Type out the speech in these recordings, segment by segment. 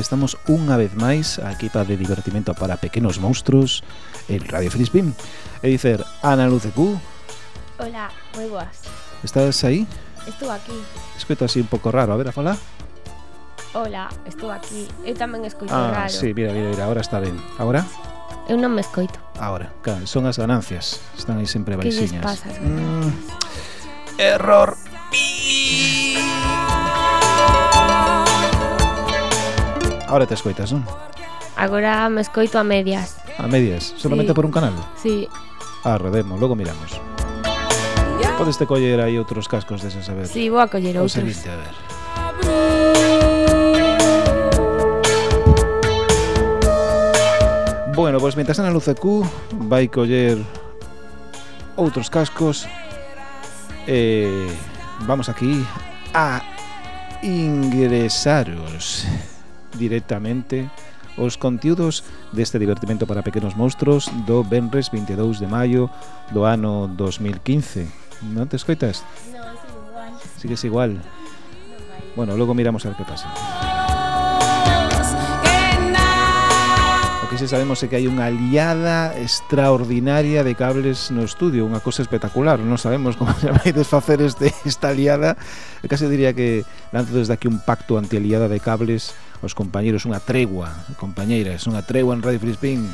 estamos unha vez máis a equipa de divertimento para pequenos monstruos en Radio Filispín. E dicer, Ana Luce Q. Hola, moi boas. Estás aí? Estou aquí. Escoito así un pouco raro, a ver, a falar. Hola, estou aquí. Eu tamén escoito ah, raro. Ah, sí, mira, mira, mira, agora está ben. Agora? Eu non me escoito. Agora, claro, son as ganancias. Están aí sempre baixinhas. Que lles pasa? Mm. Error. Ahora te escoitas, non? Agora me escoito a medias. A medias, solamente Sí. por un canal Sí, Ah, redemos, logo miramos. Podes te coller aí outros cascos deses a ver. Sí, vou a coller outros. seguinte, a ver. Bueno, pois pues, mientras Ana Lucecu vai coller outros cascos eh, Vamos aquí a ingresaros directamente os contiúdos deste divertimento para pequenos monstruos do Benres 22 de maio do ano 2015. Non te escoitas? Non, sigo igual. Sigues igual? Bueno, logo miramos a ver que pasa. O que se sabemos é que hai unha aliada extraordinaria de cables no estudio, unha cosa espectacular, non sabemos como se vai desfacer este, esta aliada, casi diría que lanzo desde aquí un pacto anti aliada de cables os compañeiros unha tregua, compañeiras, unha tregua en Radio Frispín.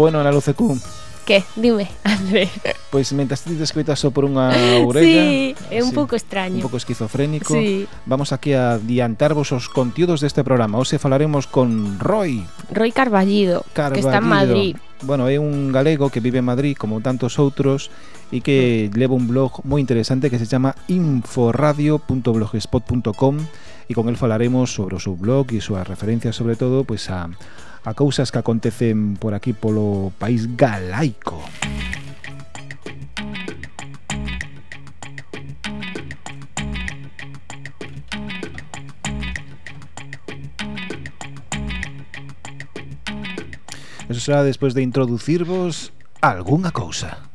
bueno, na Luce Q. Que? Dime, André. Eh, pois mentas ti te escoitas só por unha orella. Sí, é un pouco extraño. Un pouco esquizofrénico. Sí. Vamos aquí a adiantarvos os contidos deste programa. Hoxe falaremos con Roy. Roy Carballido, Carballido, que está en Madrid. Bueno, é un galego que vive en Madrid como tantos outros e que mm. leva un blog moi interesante que se chama inforadio.blogspot.com e con el falaremos sobre o seu blog e súas referencias sobre todo pois pues, a a cousas que acontecen por aquí polo país galaico. Eso será despois de introducirvos algunha cousa.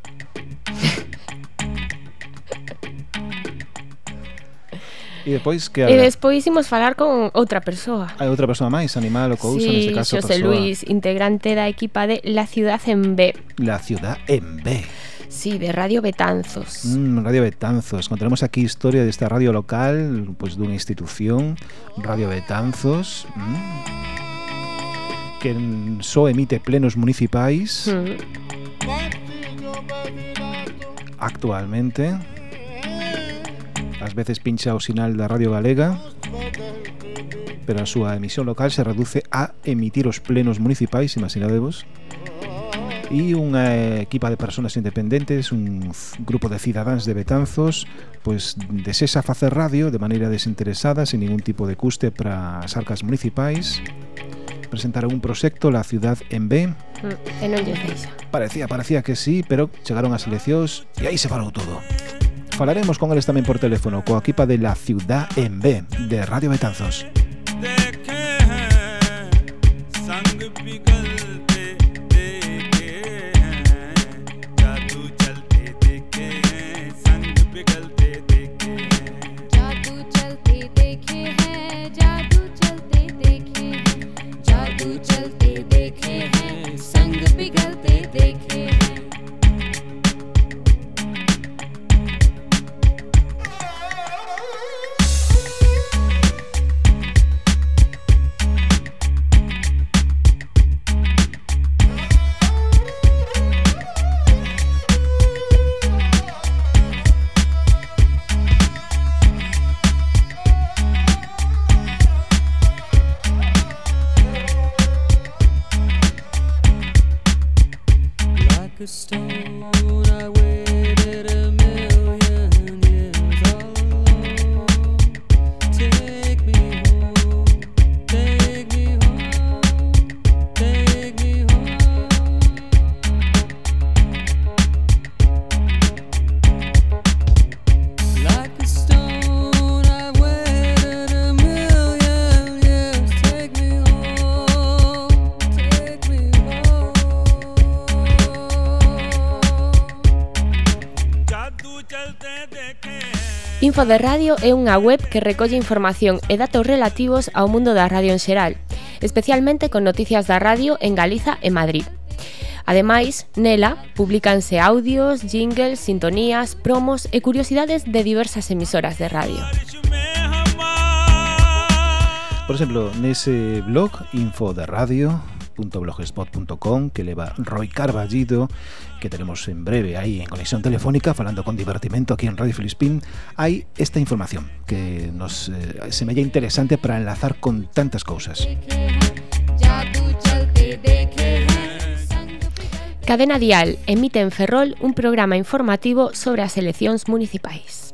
E despois que E despois imos falar con outra persoa. Hai outra persoa máis, animal ou cousa, sí, neste caso José persoa. Luis, integrante da equipa de La Ciudad en B. La Ciudad en B. Sí, de Radio Betanzos. Mm, radio Betanzos. Contaremos aquí historia desta radio local, pois pues, dunha institución, Radio Betanzos, mm, que só emite plenos municipais. Mm. Actualmente. Ás veces pincha o sinal da Radio Galega, pero a súa emisión local se reduce a emitir os plenos municipais, imaginadevos, e unha equipa de persoas independentes, un grupo de cidadáns de Betanzos, pois desesa facer radio de maneira desinteresada, sin ningún tipo de custe para as arcas municipais. Presentaron un proxecto La Ciudad en B. Mm, e non lles deixa. Parecía, parecía que sí, pero chegaron as eleccións e aí se parou todo. Falaremos con eles tamén por teléfono coa equipa de La Ciudad en B de Radio Betanzos. Mundo Radio é unha web que recolle información e datos relativos ao mundo da radio en xeral, especialmente con noticias da radio en Galiza e Madrid. Ademais, nela publicanse audios, jingles, sintonías, promos e curiosidades de diversas emisoras de radio. Por exemplo, nese blog Info da Radio blogspot.com que leva Roy Carballido que tenemos en breve ahí en conexión telefónica falando con divertimento aquí en Radio Filispín. Hay esta información que nos eh, se me interesante para enlazar con tantas cosas. Cadena Dial emite en Ferrol un programa informativo sobre as eleccións municipais.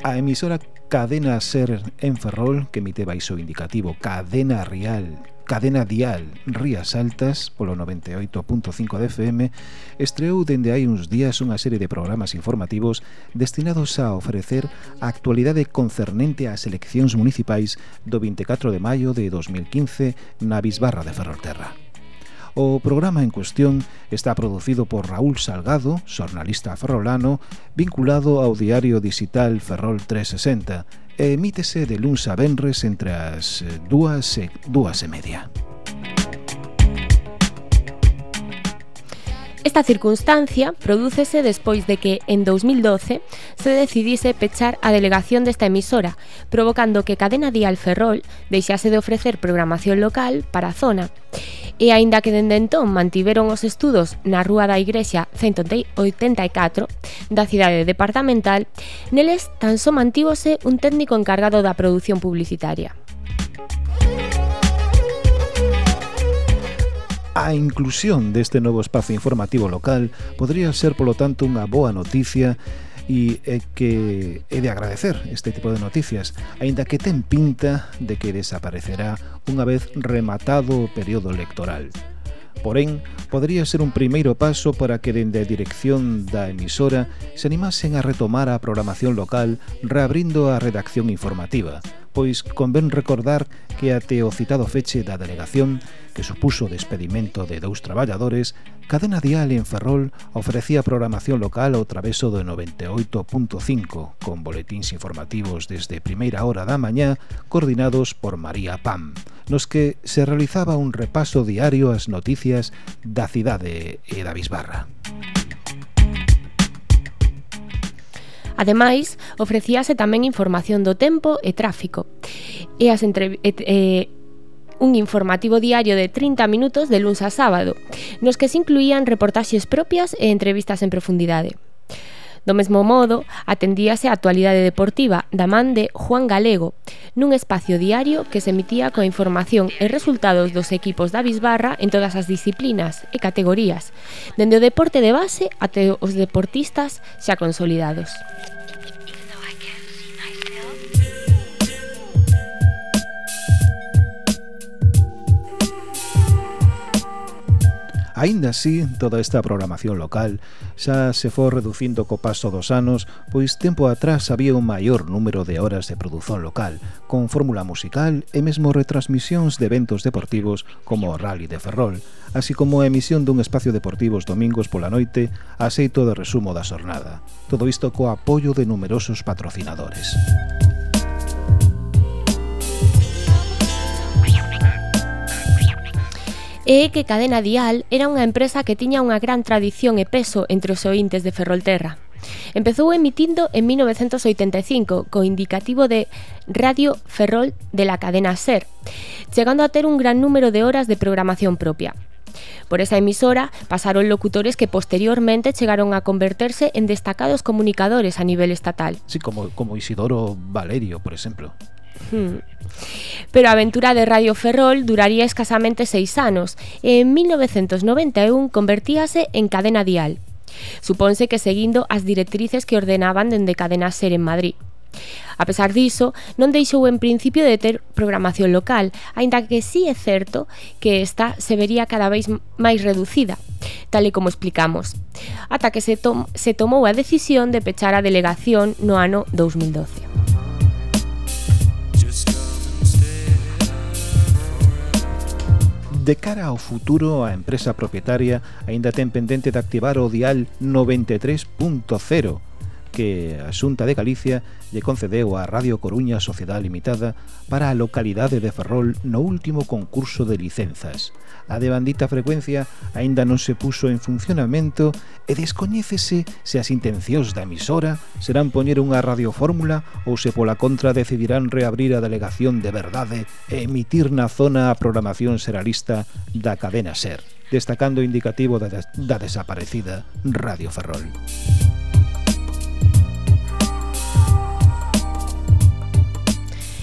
A emisora Cadena Ser en Ferrol, que emite baixo indicativo Cadena Real. cadena dial Rías Altas polo 98.5 de FM estreou dende hai uns días unha serie de programas informativos destinados a ofrecer a actualidade concernente ás eleccións municipais do 24 de maio de 2015 na Bisbarra de Ferrolterra. O programa en cuestión está producido por Raúl Salgado, xornalista ferrolano, vinculado ao diario digital Ferrol 360, emítese de luns a venres entre as eh, dúas e dúas e media. Esta circunstancia prodúcese despois de que, en 2012, se decidise pechar a delegación desta emisora, provocando que Cadena Dial Ferrol deixase de ofrecer programación local para a zona. E aínda que dende entón mantiveron os estudos na Rúa da Igrexa 184 da cidade departamental, neles tan só mantívose un técnico encargado da produción publicitaria. A inclusión deste novo espazo informativo local podría ser, polo tanto, unha boa noticia e é que é de agradecer este tipo de noticias, aínda que ten pinta de que desaparecerá unha vez rematado o período electoral. Porén, podría ser un primeiro paso para que dende a dirección da emisora se animasen a retomar a programación local reabrindo a redacción informativa, pois convén recordar que ate o citado feche da delegación que supuso o despedimento de dous traballadores, Cadena Dial en Ferrol ofrecía programación local ao traveso do 98.5 con boletins informativos desde primeira hora da mañá coordinados por María Pam, nos que se realizaba un repaso diario ás noticias da cidade e da Bisbarra. Ademais, ofrecíase tamén información do tempo e tráfico. E as entre... E, e, un informativo diario de 30 minutos de luns a sábado, nos que se incluían reportaxes propias e entrevistas en profundidade. Do mesmo modo, atendíase a actualidade deportiva da man de Juan Galego, nun espacio diario que se emitía coa información e resultados dos equipos da Bisbarra en todas as disciplinas e categorías, dende o deporte de base até os deportistas xa consolidados. Aínda así, toda esta programación local xa se foi reducindo co paso dos anos, pois tempo atrás había un maior número de horas de produción local, con fórmula musical e mesmo retransmisións de eventos deportivos como o Rally de Ferrol, así como a emisión dun espacio deportivo os domingos pola noite a xeito de resumo da xornada. Todo isto co apoio de numerosos patrocinadores. Música E é que Cadena Dial era unha empresa que tiña unha gran tradición e peso entre os ointes de Ferrolterra. Empezou emitindo en 1985 co indicativo de Radio Ferrol de la cadena SER, chegando a ter un gran número de horas de programación propia. Por esa emisora pasaron locutores que posteriormente chegaron a converterse en destacados comunicadores a nivel estatal. Sí, como, como Isidoro Valerio, por exemplo. Hmm. Pero a aventura de Radio Ferrol duraría escasamente seis anos e en 1991 convertíase en cadena dial. Suponse que seguindo as directrices que ordenaban dende cadena ser en Madrid. A pesar diso, non deixou en principio de ter programación local, aínda que sí é certo que esta se vería cada vez máis reducida, tal e como explicamos, ata que se, tom se tomou a decisión de pechar a delegación no ano 2012. De cara ao futuro, a empresa propietaria aínda ten pendente de activar o dial 93.0 que a Xunta de Galicia lle concedeu a Radio Coruña Sociedade Limitada para a localidade de Ferrol no último concurso de licenzas. A de bandita frecuencia aínda non se puso en funcionamento e descoñécese se as intencións da emisora serán poñer unha radiofórmula ou se pola contra decidirán reabrir a delegación de verdade e emitir na zona a programación seralista da cadena SER, destacando o indicativo da, des da desaparecida Radio Ferrol.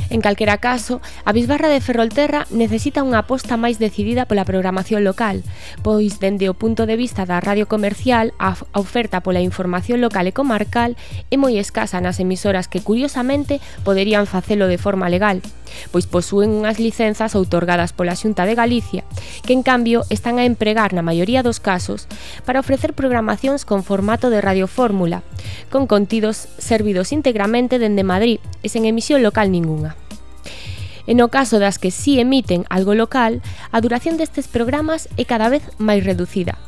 En calquera caso, a bisbarra de Ferrolterra necesita unha aposta máis decidida pola programación local, pois dende o punto de vista da radio comercial, a oferta pola información local e comarcal é moi escasa nas emisoras que curiosamente poderían facelo de forma legal, pois posúen unhas licenzas outorgadas pola Xunta de Galicia, que en cambio están a empregar na maioría dos casos para ofrecer programacións con formato de radiofórmula, con contidos servidos íntegramente dende Madrid e sen emisión local ningunha. E no caso das que si emiten algo local, a duración destes programas é cada vez máis reducida.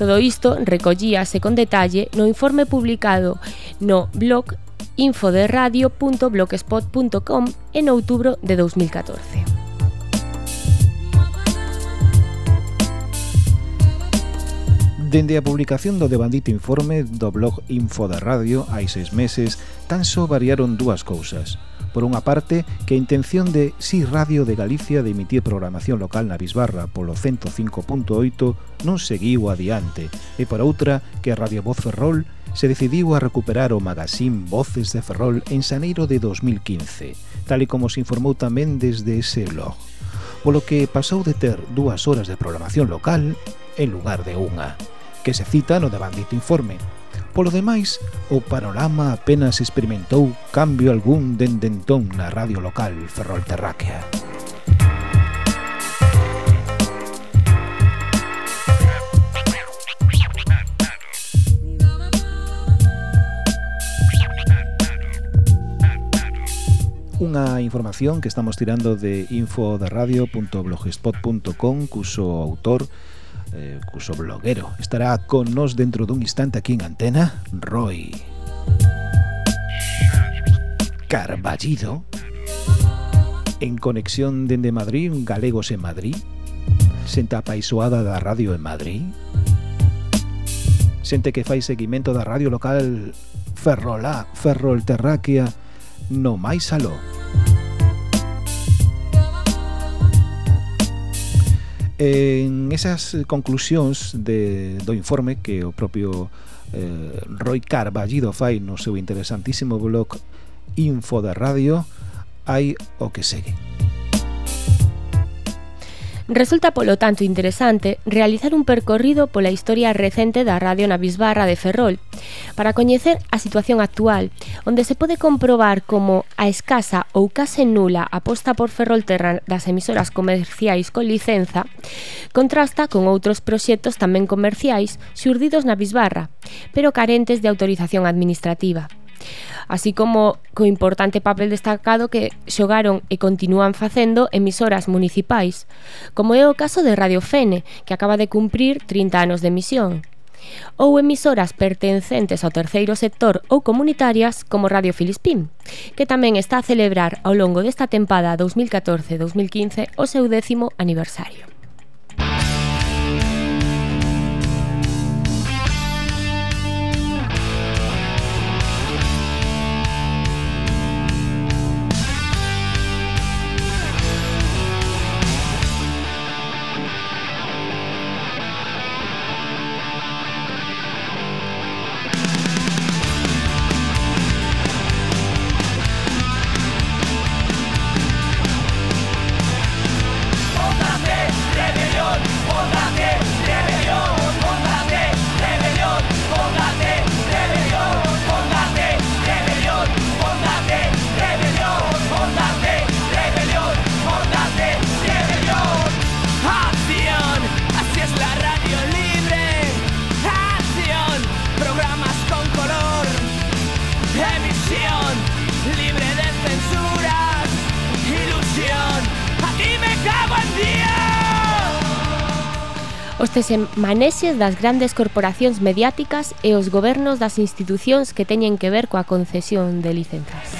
Todo isto recollíase con detalle no informe publicado no blog infoderadio.blogspot.com en outubro de 2014. Dende a publicación do devandito informe do blog Info da Radio hai seis meses, tan só variaron dúas cousas por unha parte, que a intención de Si Radio de Galicia de emitir programación local na Bisbarra polo 105.8 non seguiu adiante, e por outra, que a Radio Voz Ferrol se decidiu a recuperar o magazín Voces de Ferrol en xaneiro de 2015, tal e como se informou tamén desde ese blog, polo que pasou de ter dúas horas de programación local en lugar de unha, que se cita no da bandito informe, Polo demais, o panorama apenas experimentou cambio algún dende entón na radio local ferrolterráquea. Unha información que estamos tirando de info cuso autor eh, cuso bloguero. Estará con nos dentro dun instante aquí en Antena, Roy Carballido, en conexión dende Madrid, galegos en Madrid, senta apaisoada da radio en Madrid, xente que fai seguimento da radio local Ferrolá, Ferrolterráquia, no máis aló. En esas conclusións de, do informe que o propio eh, Roy Carballido fai no seu interesantísimo blog Info da Radio, hai o que segue. Resulta, polo tanto, interesante realizar un percorrido pola historia recente da radio na Bisbarra de Ferrol para coñecer a situación actual, onde se pode comprobar como a escasa ou case nula aposta por Ferrolterra das emisoras comerciais con licenza contrasta con outros proxectos tamén comerciais xurdidos na Bisbarra, pero carentes de autorización administrativa así como co importante papel destacado que xogaron e continúan facendo emisoras municipais, como é o caso de Radio Fene, que acaba de cumprir 30 anos de emisión ou emisoras pertencentes ao terceiro sector ou comunitarias como Radio Filispín, que tamén está a celebrar ao longo desta tempada 2014-2015 o seu décimo aniversario. voces manexes das grandes corporacións mediáticas e os gobernos das institucións que teñen que ver coa concesión de licenzas.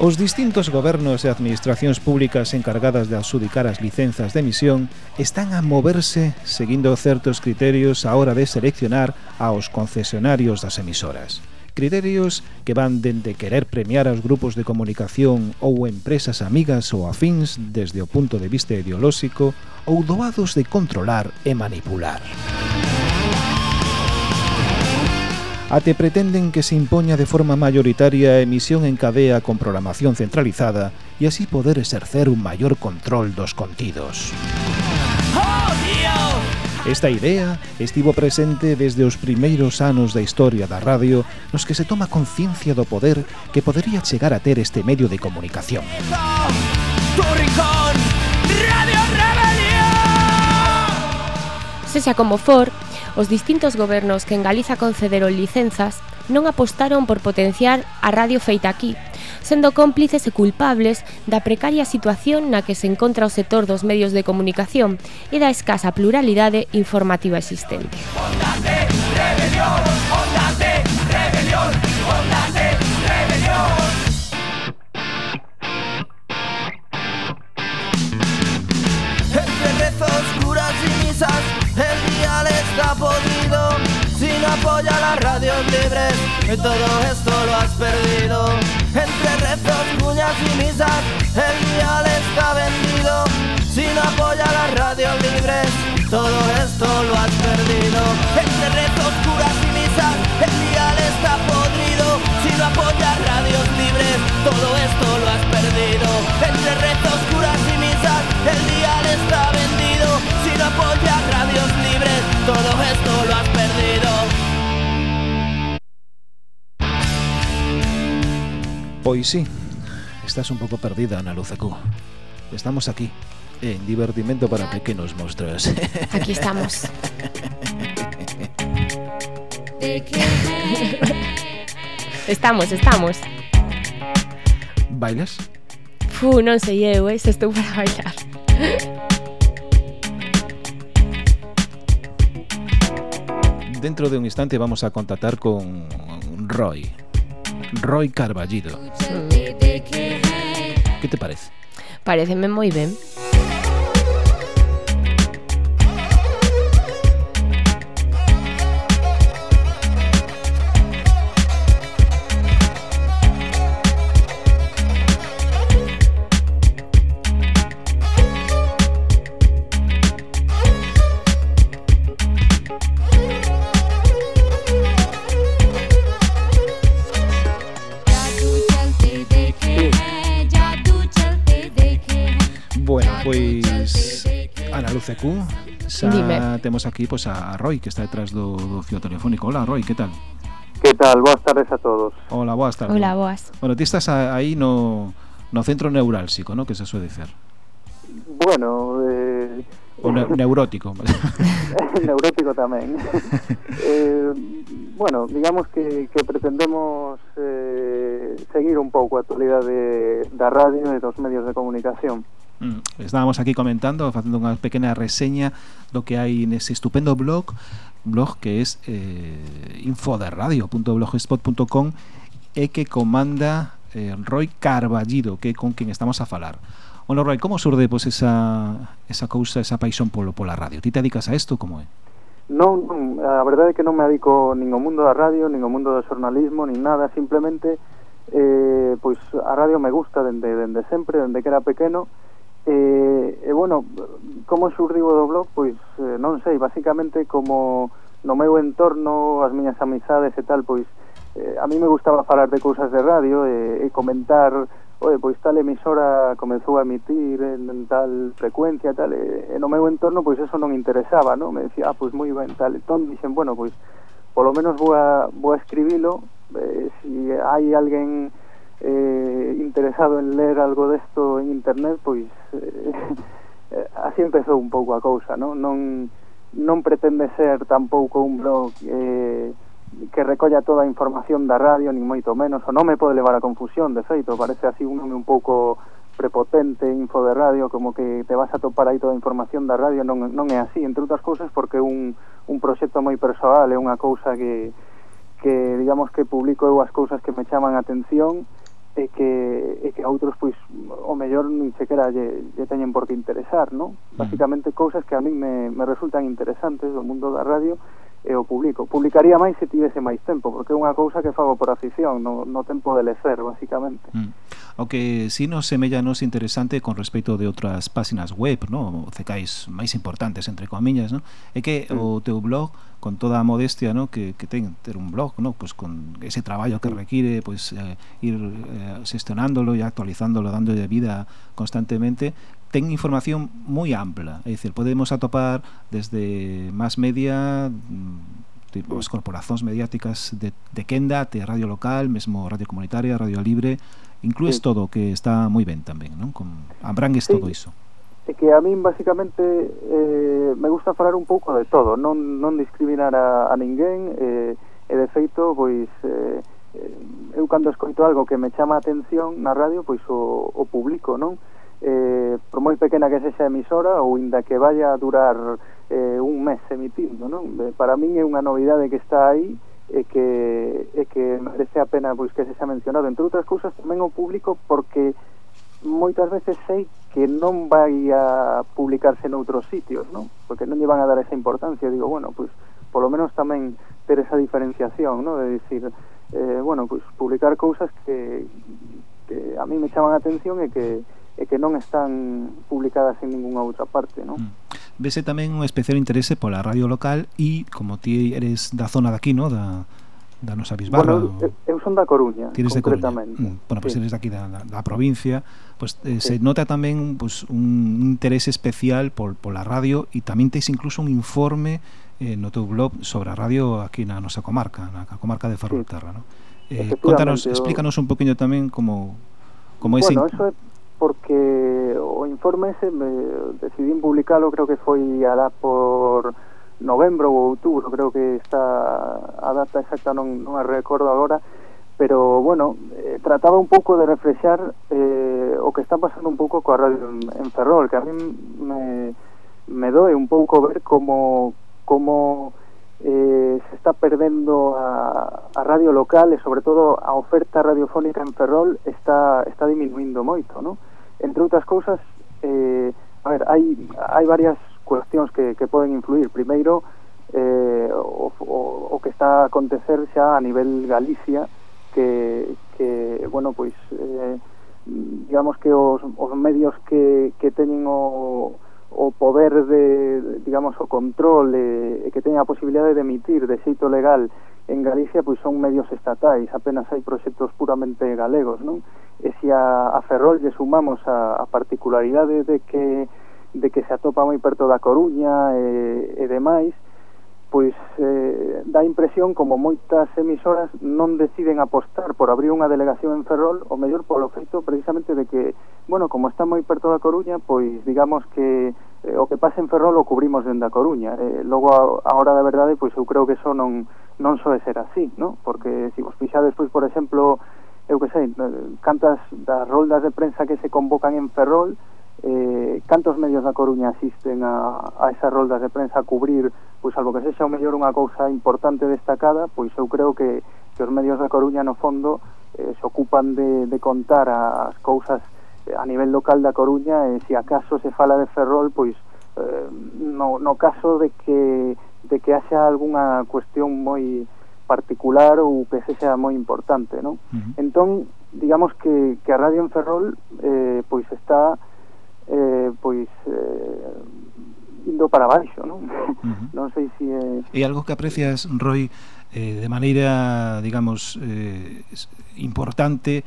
Os distintos gobernos e administracións públicas encargadas de adxudicar as licenzas de emisión están a moverse seguindo certos criterios a hora de seleccionar aos concesionarios das emisoras. Criterios que van dende querer premiar aos grupos de comunicación ou empresas amigas ou afíns desde o punto de vista ideolóxico ou doados de controlar e manipular. Ate pretenden que se impoña de forma mayoritaria a emisión en cadea con programación centralizada e así poder exercer un maior control dos contidos. ¡Oh, yeah! Esta idea estivo presente desde os primeiros anos da historia da radio nos que se toma conciencia do poder que podería chegar a ter este medio de comunicación. Sexa como for, os distintos gobernos que en Galiza concederon licenzas non apostaron por potenciar a radio feita aquí sendo cómplices e culpables da precaria situación na que se encontra o sector dos medios de comunicación e da escasa pluralidade informativa existente. Entre rezos, curas y misas, el está podrido. Si no apoya las radios libres, eh, todo esto lo has perdido. Entre rezos, cuñas y misas, el dial está vendido. Si no apoya las radios libres, todo esto lo has perdido. Entre rezos, curas y misas, el dial está podrido. Si no apoyas radios libres, todo esto lo has perdido. Entre rezos, curas y misas, el dial está vendido. Si no apoyas radios libres, todo esto lo has perdido. Hoy sí, estás un poco perdida, Ana Luzacu. Estamos aquí, en Divertimento para Pequeños Monstruos. Aquí estamos. estamos, estamos. ¿Bailas? Fu, no sé, yo, eh, estou para bailar. Dentro de un instante vamos a contactar con Roy, Roy Carballido. Mm. ¿Qué te parece? Pareceme muy bien. Pois Ana Luz Q xa Dime. temos aquí pois, a Roy que está detrás do, do fio telefónico Hola Roy, que tal? Que tal? Boas tardes a todos Hola, boas tardes Hola, boas Bueno, ti estás aí no, no centro neurálxico, ¿no? Que se suele decir Bueno, eh... O ne neurótico Neurótico tamén eh, Bueno, digamos que, que pretendemos eh, seguir un pouco a actualidade da radio e dos medios de comunicación Mm. Estábamos aquí comentando, facendo unha pequena reseña do que hai nese estupendo blog, blog que é eh, infoderadio.blogspot.com e que comanda eh, Roy Carballido, que é con quen estamos a falar. Bueno, Roy, como surde pois, esa, esa cousa, esa paixón polo, pola radio? Ti te dedicas a isto, como é? Non, non, a verdade é que non me dedico nin ao mundo da radio, nin ao mundo do xornalismo, nin nada, simplemente eh, pois a radio me gusta dende, dende sempre, dende que era pequeno, E, e bueno, como surdiu do blog? Pois eh, non sei, basicamente como no meu entorno, as miñas amizades e tal, pois eh, a mí me gustaba falar de cousas de radio e, e comentar Oe, pois tal emisora comezou a emitir en, en tal frecuencia tal, e, e no meu entorno pois eso non interesaba, non? Me decía, ah, pois moi ben tal. Entón dixen, bueno, pois polo menos vou a, vou a escribilo, eh, si hai alguén eh, interesado en ler algo desto en internet, pois eh, así empezou un pouco a cousa, non? Non, non pretende ser tampouco un blog eh, que recolla toda a información da radio, nin moito menos, o nome pode levar a confusión, de feito, parece así un nome un pouco prepotente, info de radio, como que te vas a topar aí toda a información da radio, non, non é así, entre outras cousas, porque un, un proxecto moi persoal, é unha cousa que, que digamos que publico eu as cousas que me chaman a atención, e que, e que a outros pois o mellor nin sequera lle, lle teñen por que interesar, non? Basicamente cousas que a mí me, me resultan interesantes do mundo da radio e o publico. Publicaría máis se tivese máis tempo, porque é unha cousa que fago por afición, no, no tempo de lecer, basicamente. Mm. O que si nos semella nos interesante con respecto de outras páxinas web, no? cecais máis importantes, entre comillas, no? é que mm. o teu blog, con toda a modestia no? que, que ten ter un blog, no? pues con ese traballo que mm. require pues, eh, ir eh, gestionándolo e actualizándolo, dándolle vida constantemente, ten información moi ampla, é dicir, podemos atopar desde más media mm, tipo, as corporacións mediáticas de, de Kenda, até radio local, mesmo radio comunitaria, radio libre, inclues sí. todo que está moi ben tamén, non? Con abrangues sí. todo iso. É que a min basicamente eh, me gusta falar un pouco de todo, non, non discriminar a, a ninguén eh, e de feito, pois eh, eh eu cando escoito algo que me chama a atención na radio, pois o, o publico, non? eh, por moi pequena que sexa a emisora ou inda que vaya a durar eh, un mes emitindo non? Eh, para min é unha novidade que está aí e que, e que merece a pena pois, que se xa mencionado entre outras cousas tamén o público porque moitas veces sei que non vai a publicarse noutros sitios, non? Porque non lle van a dar esa importancia, digo, bueno, pois polo menos tamén ter esa diferenciación, non? De dicir, eh, bueno, pois publicar cousas que, que a mí me chaman a atención e que e que non están publicadas en ninguna outra parte, non? Mm. Vese tamén un especial interese pola radio local e como ti eres da zona daqui, no? da da nosa bisbarra. Bueno, eu, eu son da Coruña, Tienes concretamente. De Coruña. Mm, bueno, pois pues sí. eres daqui da, da, da provincia, pois pues, eh, sí. se nota tamén pues, un interese especial por, pola radio e tamén tens incluso un informe eh, no teu blog sobre a radio aquí na nosa comarca, na comarca de Ferrolterra, sí. no? Eh, contanos, explícanos un poquinho tamén como como ese... Bueno, eso é porque o informe ese me, decidín publicalo creo que foi alá por novembro ou outubro creo que está a data exacta non, non a recordo agora pero bueno, eh, trataba un pouco de reflexar eh, o que está pasando un pouco coa radio en, en Ferrol que a mí me, me doe un pouco ver como como eh, se está perdendo a, a radio local e sobre todo a oferta radiofónica en Ferrol está, está diminuindo moito, ¿no? Entre outras cousas, eh, a ver, hai, hai varias cuestións que, que poden influir. Primeiro, eh, o, o, o que está a acontecer xa a nivel Galicia, que, que bueno, pois, eh, digamos que os, os medios que, que teñen o, o poder de, digamos, o control e, e que teña a posibilidade de emitir de xeito legal en Galicia pois son medios estatais, apenas hai proxectos puramente galegos, non? E se a, a Ferrol lle sumamos a, a particularidade de que de que se atopa moi perto da Coruña e, e demais, pois eh, dá impresión como moitas emisoras non deciden apostar por abrir unha delegación en Ferrol o mellor polo feito precisamente de que, bueno, como está moi perto da Coruña, pois digamos que eh, o que pase en Ferrol o cubrimos dende a Coruña. Eh, logo, a, a hora da verdade, pois eu creo que eso non, non soe ser así, ¿no? porque se si vos fixades, pois, por exemplo, eu que sei, eh, cantas das roldas de prensa que se convocan en Ferrol, eh, cantos medios da Coruña asisten a, a esas roldas de prensa a cubrir, pois algo que sexa o mellor unha cousa importante destacada, pois eu creo que, que os medios da Coruña no fondo eh, se ocupan de, de contar as cousas eh, a nivel local da Coruña e se acaso se fala de Ferrol, pois eh, no, no caso de que de que haxa algunha cuestión moi particular ou que sexa moi importante, non? Uh -huh. Entón, digamos que, que a Radio en Ferrol eh, pois está eh, pois eh, indo para baixo non, uh -huh. non sei se eh... E algo que aprecias, Roy eh, de maneira, digamos eh, importante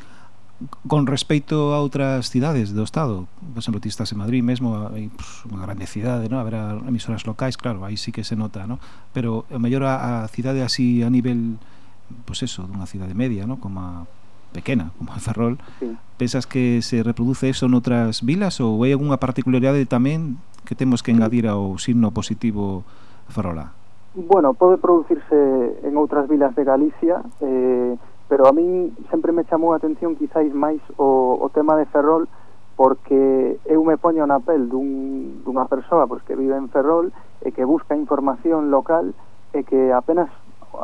con respecto a outras cidades do Estado, por exemplo, ti estás en Madrid mesmo, hai pues, unha grande cidade, ¿no? haberá emisoras locais, claro, aí sí que se nota, ¿no? pero o mellor a, a cidade así a nivel, pues eso, dunha cidade media, ¿no? como a pequena, como a Ferrol, sí. pensas que se reproduce eso noutras vilas ou hai algunha particularidade tamén que temos que engadir mm. ao signo positivo Ferrola? Bueno, pode producirse en outras vilas de Galicia, eh, pero a min sempre me chamou a atención quizáis máis o, o tema de Ferrol porque eu me poño na pel dun, dunha persoa pois, que vive en Ferrol e eh, que busca información local e que apenas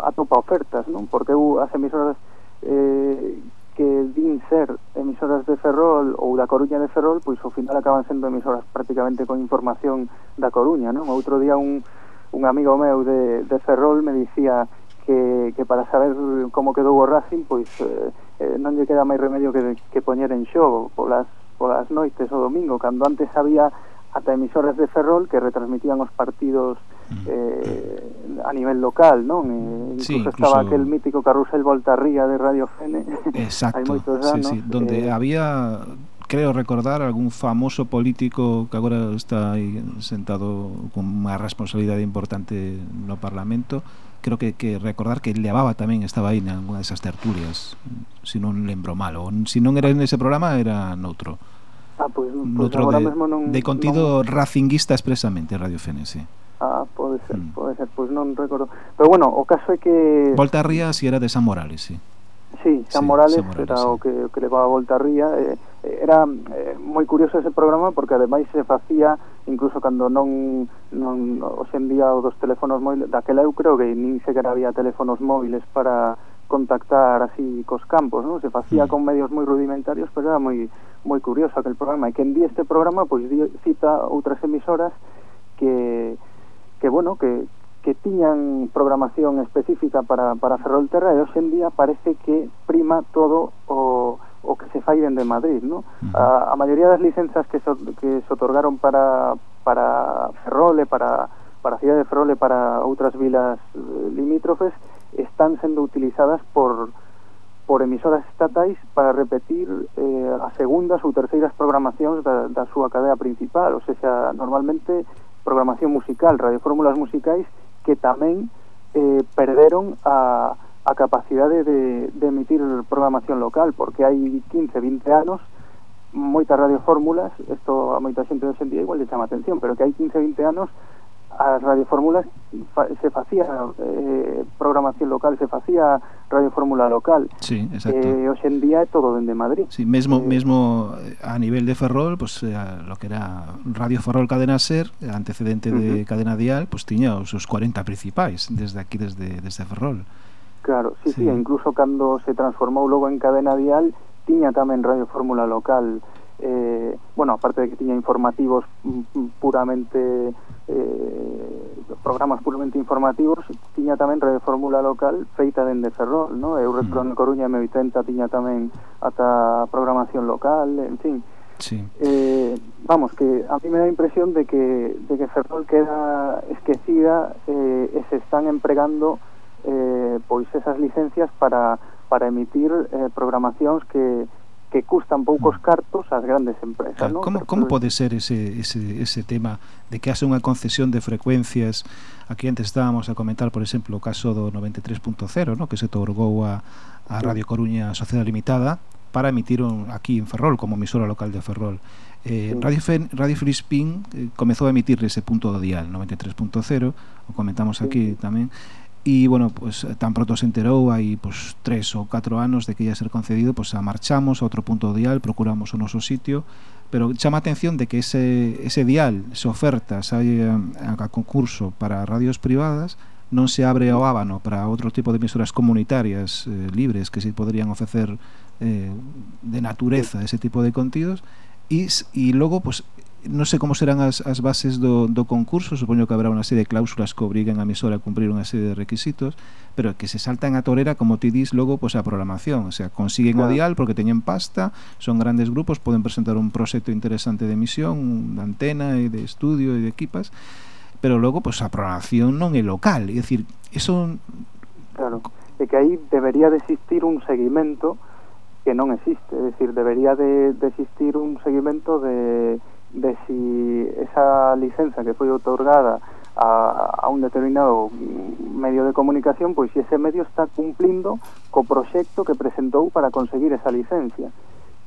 atopa ofertas, non? Porque eu as emisoras eh, que din ser emisoras de Ferrol ou da Coruña de Ferrol, pois ao final acaban sendo emisoras prácticamente con información da Coruña, non? Outro día un, un amigo meu de, de Ferrol me dicía que, que para saber como quedou o Racing, pois eh, eh, non lle queda máis remedio que, que poñer en xogo polas, polas noites o domingo, cando antes había ata emisoras de Ferrol que retransmitían os partidos eh, a nivel local, non? E incluso, Sí, estaba incluso- aquel mítico carrusel Voltarría de Radio Fene. Exacto, Hai moitos sí, anos. sí, donde eh, había, creo recordar, algún famoso político que agora está aí sentado con unha responsabilidade importante no Parlamento, creo que, que recordar que levaba tamén estaba aí en unha desas tertulias, se non lembro mal, ou se non era nese programa era noutro. Ah, pois, pois noutro de, non de contido non, racinguista expresamente, Radio Fene, sí. ah, pode ser, mm. pode ser, pois non recordo. Pero bueno, o caso é que Volta a Ría si era de San Morales, si. Sí. sí, San sí, Morales, San Morales era sí. o que o que levaba a Volta a Ría, eh, eh, era eh, moi curioso ese programa porque ademais se facía incluso cando non non os envía dos teléfonos móviles, daquela eu creo que nin sequera había teléfonos móviles para contactar así cos campos, non? Se facía mm. con medios moi rudimentarios, pero era moi moi curioso aquel programa. E que di este programa, pois di, cita outras emisoras que que bueno, que, que tiñan programación específica para, para Ferrolterra e hoxe en día parece que prima todo o, o que se fai dende Madrid, ¿no? A, a maioría das licenzas que, so, que se otorgaron para, para Ferrol e para, para a cidade de Ferrol e para outras vilas eh, limítrofes están sendo utilizadas por, por emisoras estatais para repetir eh, as segundas ou terceiras programacións da, da súa cadea principal, ou seja, normalmente programación musical, radiofórmulas musicais que tamén eh, perderon a, a capacidade de, de emitir programación local, porque hai 15, 20 anos moitas radiofórmulas, isto a moita xente do sentido igual lle chama atención, pero que hai 15, 20 anos as radiofórmulas se facía eh, programación local, se facía radiofórmula local. Sí, exacto. Eh, hoxe en día é todo dende Madrid. Sí, mesmo eh, mesmo eh, a nivel de Ferrol, pues eh, lo que era Radio Ferrol Cadena Ser, antecedente uh -huh. de Cadena Dial, pues tiña os seus 40 principais desde aquí desde desde Ferrol. Claro, sí, sí, sí incluso cando se transformou logo en Cadena Dial, tiña tamén Radio Fórmula local eh, bueno, aparte de que tiña informativos mm, mm, puramente eh, programas puramente informativos tiña tamén Rede Fórmula Local feita dende Ferrol, no? Eu recordo en mm. Coruña me 80 tiña tamén ata programación local, en fin. Sí. Eh, vamos, que a mí me da impresión de que, de que Ferrol queda esquecida eh, e se están empregando eh, pois esas licencias para, para emitir eh, programacións que, que custan poucos mm. cartos ás grandes empresas. Claro, ¿no? Como, como pode ser ese, ese, ese tema de que hace unha concesión de frecuencias? Aquí antes estábamos a comentar, por exemplo, o caso do 93.0, no? que se otorgou a, a Radio Coruña Sociedade Limitada para emitir un, aquí en Ferrol, como emisora local de Ferrol. Eh, sí. Radio, Fe, Radio Felispín eh, comezou a emitir ese punto do dial 93.0, o comentamos aquí sí. tamén E, bueno, pues, eh, tan pronto se enterou hai pues, tres ou catro anos de que ia ser concedido, pues, a marchamos a outro punto do dial, procuramos o noso sitio, pero chama a atención de que ese, ese dial se oferta, sai a, a concurso para radios privadas, non se abre ao ábano para outro tipo de emisoras comunitarias eh, libres que se poderían ofrecer eh, de natureza ese tipo de contidos, e, e logo pues, non sei como serán as, as bases do, do concurso, supoño que habrá unha serie de cláusulas que obriguen a emisora a cumprir unha serie de requisitos, pero que se saltan a torera, como ti dis, logo pois a programación, o sea, consiguen claro. o dial porque teñen pasta, son grandes grupos, poden presentar un proxecto interesante de emisión, de antena e de estudio e de equipas, pero logo pois a programación non é local, é dicir, eso... Claro, é que aí debería de existir un seguimento que non existe, é dicir, debería de, de existir un seguimento de de si esa licencia que foi otorgada a, a un determinado medio de comunicación, pois si ese medio está cumplindo co proxecto que presentou para conseguir esa licencia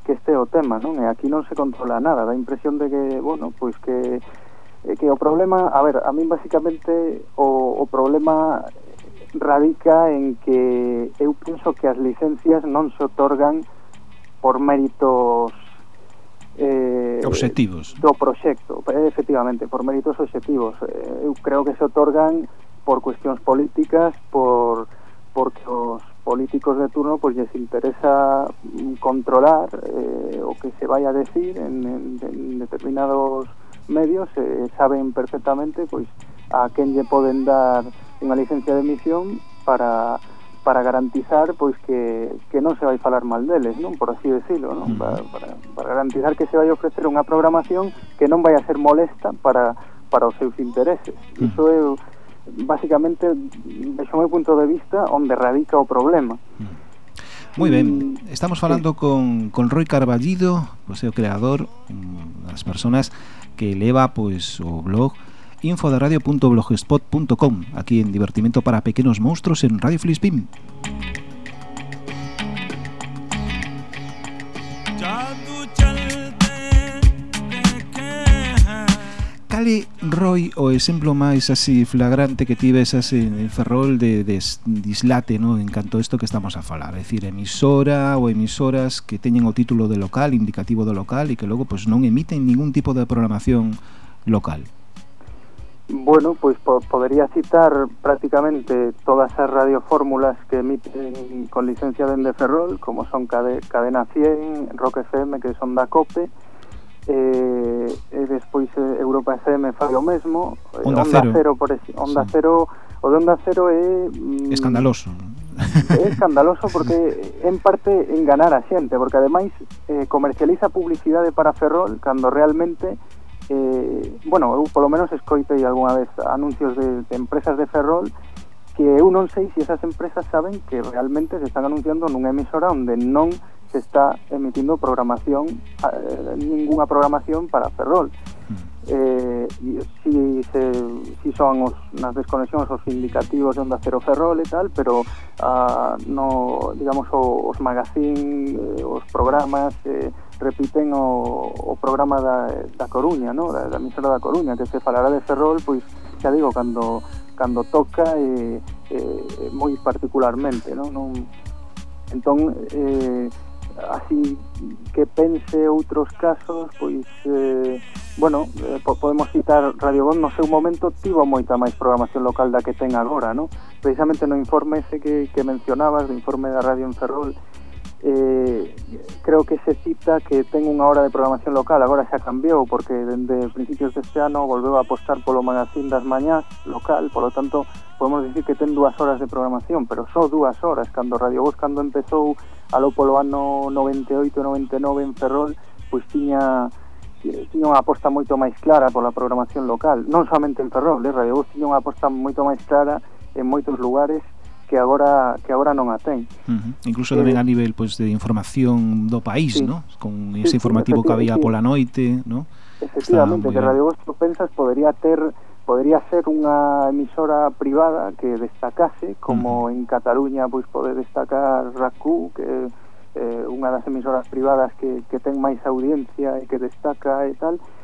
que este é o tema, non? E aquí non se controla nada, dá impresión de que, bueno, pois que eh, que o problema, a ver, a mí basicamente o, o problema radica en que eu penso que as licencias non se otorgan por méritos eh, obxectivos do proxecto, eh, efectivamente, por méritos obxectivos. Eh, eu creo que se otorgan por cuestións políticas, por porque os políticos de turno pois lles interesa mm, controlar eh, o que se vai a decir en, en, en determinados medios, eh, saben perfectamente pois a quen lle poden dar unha licencia de emisión para para garantizar pois que, que non se vai falar mal deles, non? Por así decirlo, non? Para, para, para garantizar que se vai ofrecer unha programación que non vai a ser molesta para, para os seus intereses. Iso é, basicamente, desde o meu punto de vista, onde radica o problema. Moi ben, mm, estamos falando sí. con, con Roy Carballido, o seu creador, das persoas que leva pois, o blog info.radio.blogspot.com aquí en Divertimento para Pequenos Monstruos en Radio Flispin. Cali Roy o exemplo máis así flagrante que tives así en Ferrol de, de dislate no? en canto isto que estamos a falar é dicir, emisora ou emisoras que teñen o título de local, indicativo do local e que logo pois, non emiten ningún tipo de programación local Bueno, pois po podería citar prácticamente todas as radiofórmulas que emiten con licencia dende Ferrol, como son Cade Cadena 100, Rock FM, que son da COPE, eh, eh e despois eh, Europa FM fai o mesmo, eh, Onda, eh, Onda Cero, cero por Onda sí. Cero, o de Onda Cero é... Mm, escandaloso. É escandaloso porque en parte enganar a xente, porque ademais eh, comercializa publicidade para Ferrol cando realmente eh, bueno, eu polo menos escoitei algunha vez anuncios de, de empresas de ferrol que eu non sei se esas empresas saben que realmente se están anunciando nunha emisora onde non se está emitindo programación eh, ninguna programación para ferrol eh, si, se, si son os, nas desconexións os indicativos de onda cero ferrol e tal, pero ah, no, digamos o, os magazín, eh, os programas eh, repiten o, o programa da, da Coruña, no? da, da emisora da Coruña, que se falará de ferrol, pois xa digo, cando cando toca e, eh, eh, moi particularmente, non? non entón eh, así que pense outros casos, pois eh, bueno, eh, po podemos citar Radio Bon, no seu momento tivo moita máis programación local da que ten agora, no? Precisamente no informe ese que, que mencionabas, do informe da Radio en Ferrol, eh, creo que se cita que ten unha hora de programación local, agora xa cambiou porque dende principios deste ano volveu a apostar polo magazín das mañás local, polo tanto podemos dicir que ten dúas horas de programación, pero só dúas horas, cando Radio Voz cando empezou alo polo ano 98-99 en Ferrol, pois tiña tiña unha aposta moito máis clara pola programación local, non somente en Ferrol, eh, Radio Voz tiña unha aposta moito máis clara en moitos lugares que agora que agora non a ten. Uh -huh. Incluso eh, tamén a eh, nivel pois pues, de información do país, sí, ¿no? Con ese sí, informativo sí, que había pola noite, ¿no? Efectivamente, que Radio Voz Pensas podería ter podría ser unha emisora privada que destacase, como uh -huh. en Cataluña pois pode destacar RACU, que é eh, unha das emisoras privadas que, que ten máis audiencia e que destaca e tal, uh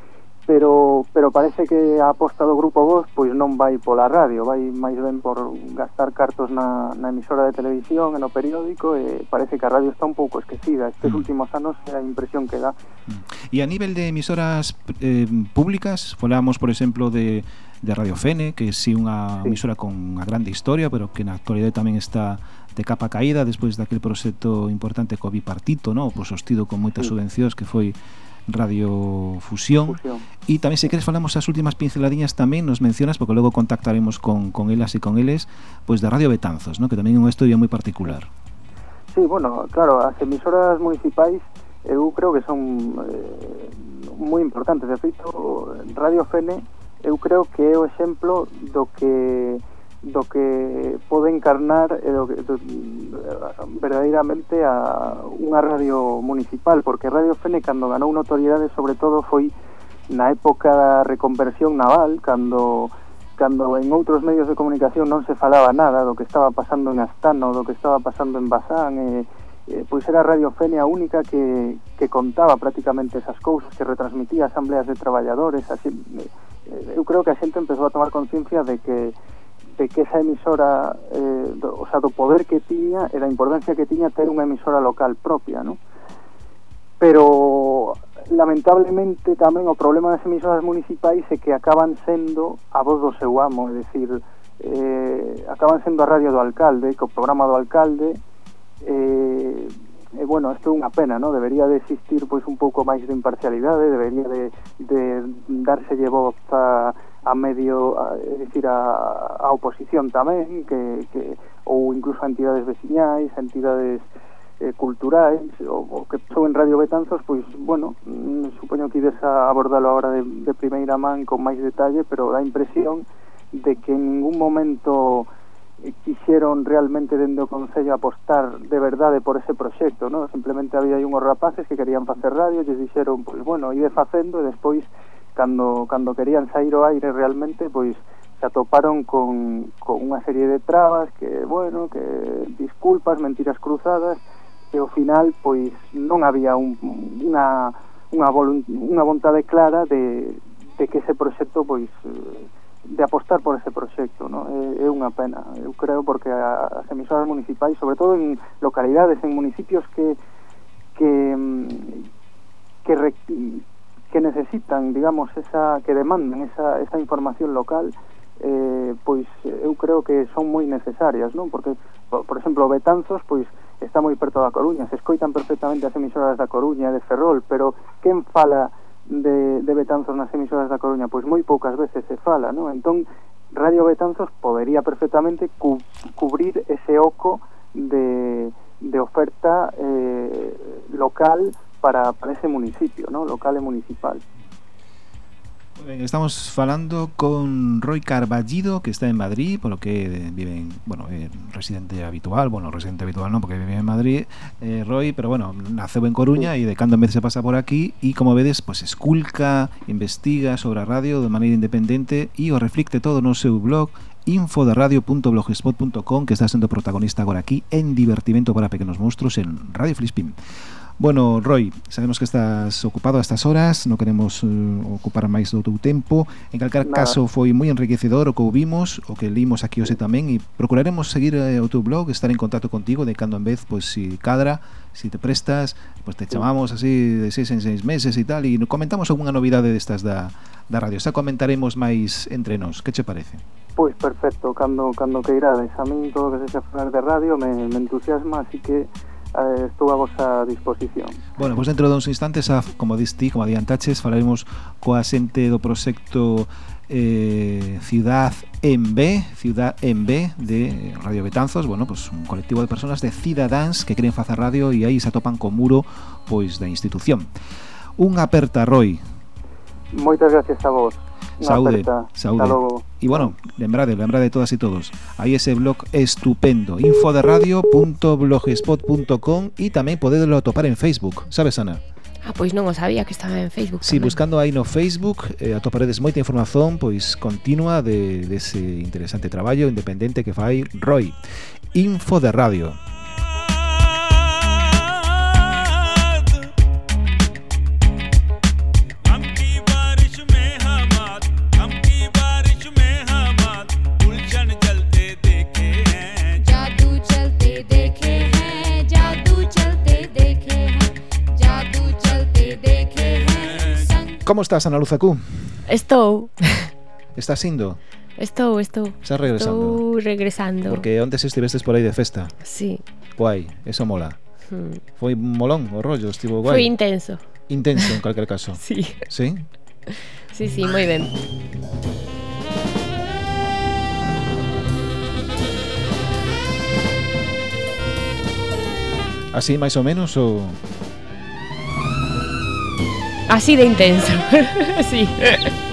pero pero parece que a aposta do Grupo Voz pois non vai pola radio, vai máis ben por gastar cartos na, na emisora de televisión e no periódico e parece que a radio está un pouco esquecida estes mm. últimos anos é a impresión que dá mm. E a nivel de emisoras eh, públicas, falamos por exemplo de, de Radio Fene que é si sí, unha sí. emisora con unha grande historia pero que na actualidade tamén está de capa caída despois daquele proxecto importante co bipartito, no? pois sostido con moitas sí. subvencións que foi Radio Fusión. Fusión. E tamén se queres falamos as últimas pinceladiñas tamén nos mencionas porque logo contactaremos con, con elas e con eles pois da Radio Betanzos, ¿no? que tamén é un estudio moi particular. Sí, bueno, claro, as emisoras municipais eu creo que son eh, moi importantes. De feito, Radio Fene eu creo que é o exemplo do que do que pode encarnar eh, do, do, verdadeiramente a unha radio municipal, porque Radio Fene cando ganou notoriedade sobre todo foi na época da reconversión naval, cando cando en outros medios de comunicación non se falaba nada do que estaba pasando en Astano, do que estaba pasando en Bazán, eh, eh, pois era Radio Fene a única que, que contaba prácticamente esas cousas, que retransmitía asambleas de traballadores, así, eh, eh eu creo que a xente empezou a tomar conciencia de que de que esa emisora, eh, do, o sea, do poder que tiña e da importancia que tiña ter unha emisora local propia, non? Pero lamentablemente tamén o problema das emisoras municipais é que acaban sendo a voz do seu amo, é dicir, eh, acaban sendo a radio do alcalde, que o programa do alcalde eh, e bueno, isto é unha pena, ¿no? Debería de existir pois un pouco máis de imparcialidade, debería de, de darse voz a a medio, a, é dicir, a, a oposición tamén, que, que, ou incluso a entidades veciñais, a entidades eh, culturais, o, o que pasou en Radio Betanzos, pois, bueno, mm, supoño que ides a abordalo agora de, de primeira man con máis detalle, pero dá impresión de que en ningún momento eh, quixeron realmente dende o Concello apostar de verdade por ese proxecto, ¿no? simplemente había aí unhos rapaces que querían facer radio, lles dixeron, pois, bueno, ide facendo e despois cando cando querían sair ao aire realmente, pois se atoparon con, con unha serie de trabas que, bueno, que disculpas, mentiras cruzadas, e ao final pois non había un, unha, unha, unha vontade clara de, de que ese proxecto pois eh, de apostar por ese proxecto no? é, é unha pena, eu creo porque as emisoras municipais, sobre todo en localidades, en municipios que que mm, que, re, que necesitan, digamos, esa que demandan esa, esa información local, eh, pois eu creo que son moi necesarias, non? Porque, por exemplo, Betanzos, pois está moi perto da Coruña, se escoitan perfectamente as emisoras da Coruña e de Ferrol, pero quen fala de, de Betanzos nas emisoras da Coruña? Pois moi poucas veces se fala, non? Entón, Radio Betanzos podería perfectamente cu cubrir ese oco de, de oferta eh, local para, para ese municipio, ¿no? local e municipal. Estamos falando con Roy Carballido que está en Madrid, polo que vive en, bueno, é residente habitual, bueno, residente habitual non, porque vive en Madrid, eh, Roy, pero bueno, naceu en Coruña e de cando en vez se pasa por aquí e como vedes, pues esculca, investiga sobre a radio de maneira independente e o reflicte todo no seu blog infoderadio.blogspot.com que está sendo protagonista agora aquí en Divertimento para Pequenos Monstruos en Radio Flispín. Bueno, Roy, sabemos que estás ocupado a estas horas, non queremos uh, ocupar máis do teu tempo. En calcar Nada. caso foi moi enriquecedor o que ouvimos, o que limos aquí hoxe tamén e procuraremos seguir eh, o teu blog, estar en contacto contigo de cando en vez, pois si cadra, si te prestas, pois te chamamos así de seis en seis meses e tal e comentamos algunha novidade destas da, da radio. Xa comentaremos máis entre nós. Que che parece? Pois perfecto, cando cando que irades. A min todo que sexa falar de radio me, me entusiasma, así que eh, estou a vosa disposición. Bueno, pois dentro dentro duns instantes, a, como dis ti, como adiantaches, falaremos coa xente do proxecto eh, Ciudad en B, Ciudad en B de Radio Betanzos, bueno, pues un colectivo de personas de cidadáns que queren facer radio e aí se atopan co muro pois da institución. Un aperta, Roy. Moitas gracias a vos. Saúde, saúde. E bueno, lembrade, lembrade todas e todos. Aí ese blog estupendo, infoderadio.blogspot.com e tamén podedelo atopar en Facebook, sabes, Ana? Ah, pois non o sabía que estaba en Facebook. Si, sí, tamén. buscando aí no Facebook eh, atoparedes moita información pois continua de dese interesante traballo independente que fai Roy. Info de Radio. Como estás, Ana Luzacú? Estou. Estás indo? Estou, estou. Estás regresando? Estou regresando. Porque ontes estivestes por aí de festa. Sí. Guai, eso mola. Hmm. Foi molón o rollo, estivo guai. Foi intenso. Intenso, en calquer caso. sí. Sí? Sí, sí, moi ben. Así máis ou menos ou Así de intenso. sí.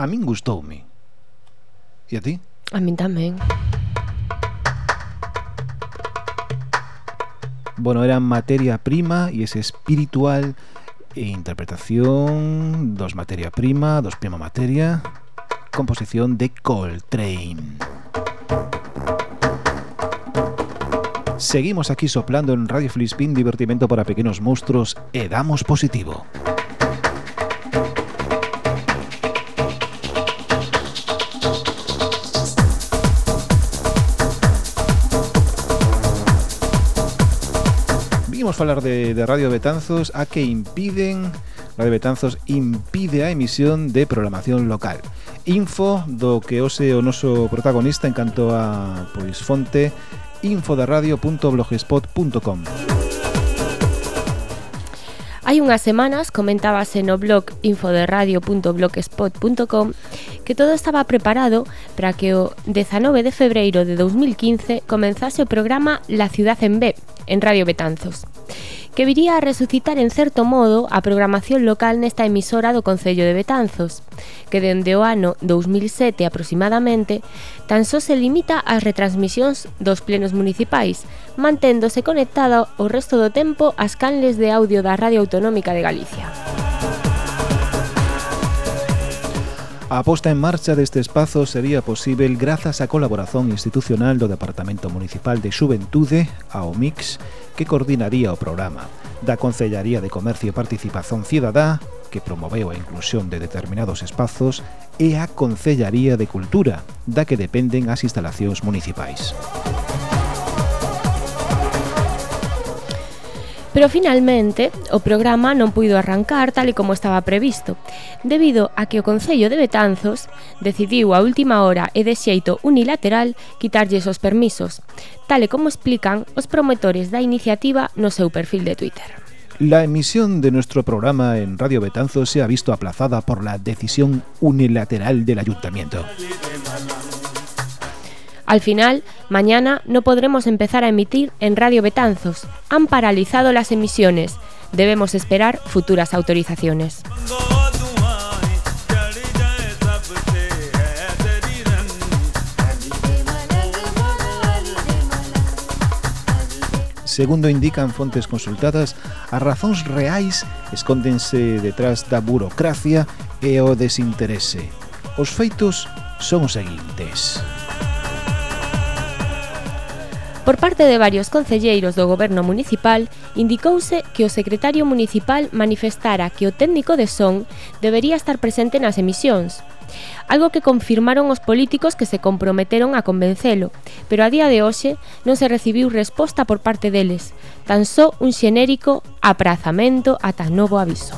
a min gustoume. E a ti? A min tamén. Bueno, era materia prima e ese espiritual e interpretación dos materia prima, dos prima materia, composición de Coltrane. Seguimos aquí soplando en Radio Flispin, divertimento para pequenos monstruos e damos positivo. Imos falar de, de Radio Betanzos. A que impiden? Radio Betanzos impide a emisión de programación local. Info do que ose o noso protagonista en canto a pois fonte infodaradio.blogspot.com Hai unhas semanas comentábase no blog infoderradio.blogspot.com que todo estaba preparado para que o 19 de febreiro de 2015 comenzase o programa La Ciudad en B en Radio Betanzos que viría a resucitar en certo modo a programación local nesta emisora do Concello de Betanzos, que dende o ano 2007 aproximadamente tan só se limita ás retransmisións dos plenos municipais, manténdose conectada o resto do tempo ás canles de audio da Radio Autonómica de Galicia. A posta en marcha deste espazo sería posível grazas á colaboración institucional do Departamento Municipal de Xuventude, ao MIX, que coordinaría o programa, da Concellaría de Comercio e Participación Cidadá, que promoveu a inclusión de determinados espazos, e a Concellaría de Cultura, da que dependen as instalacións municipais. Pero finalmente, o programa non puido arrancar tal e como estaba previsto, debido a que o Concello de Betanzos decidiu a última hora e de xeito unilateral quitarlles os permisos, tal e como explican os promotores da iniciativa no seu perfil de Twitter. La emisión de nuestro programa en Radio Betanzos se ha visto aplazada por la decisión unilateral del ayuntamiento. Al final, mañana no podremos empezar a emitir en Radio Betanzos. Han paralizado las emisiones. Debemos esperar futuras autorizaciones. Segundo indican fontes consultadas, as razóns reais escóndense detrás da burocracia e o desinterese. Os feitos son os seguintes. Por parte de varios concelleiros do goberno municipal, indicouse que o secretario municipal manifestara que o técnico de son debería estar presente nas emisións, algo que confirmaron os políticos que se comprometeron a convencelo, pero a día de hoxe non se recibiu resposta por parte deles, tan só un xenérico aprazamento ata novo aviso.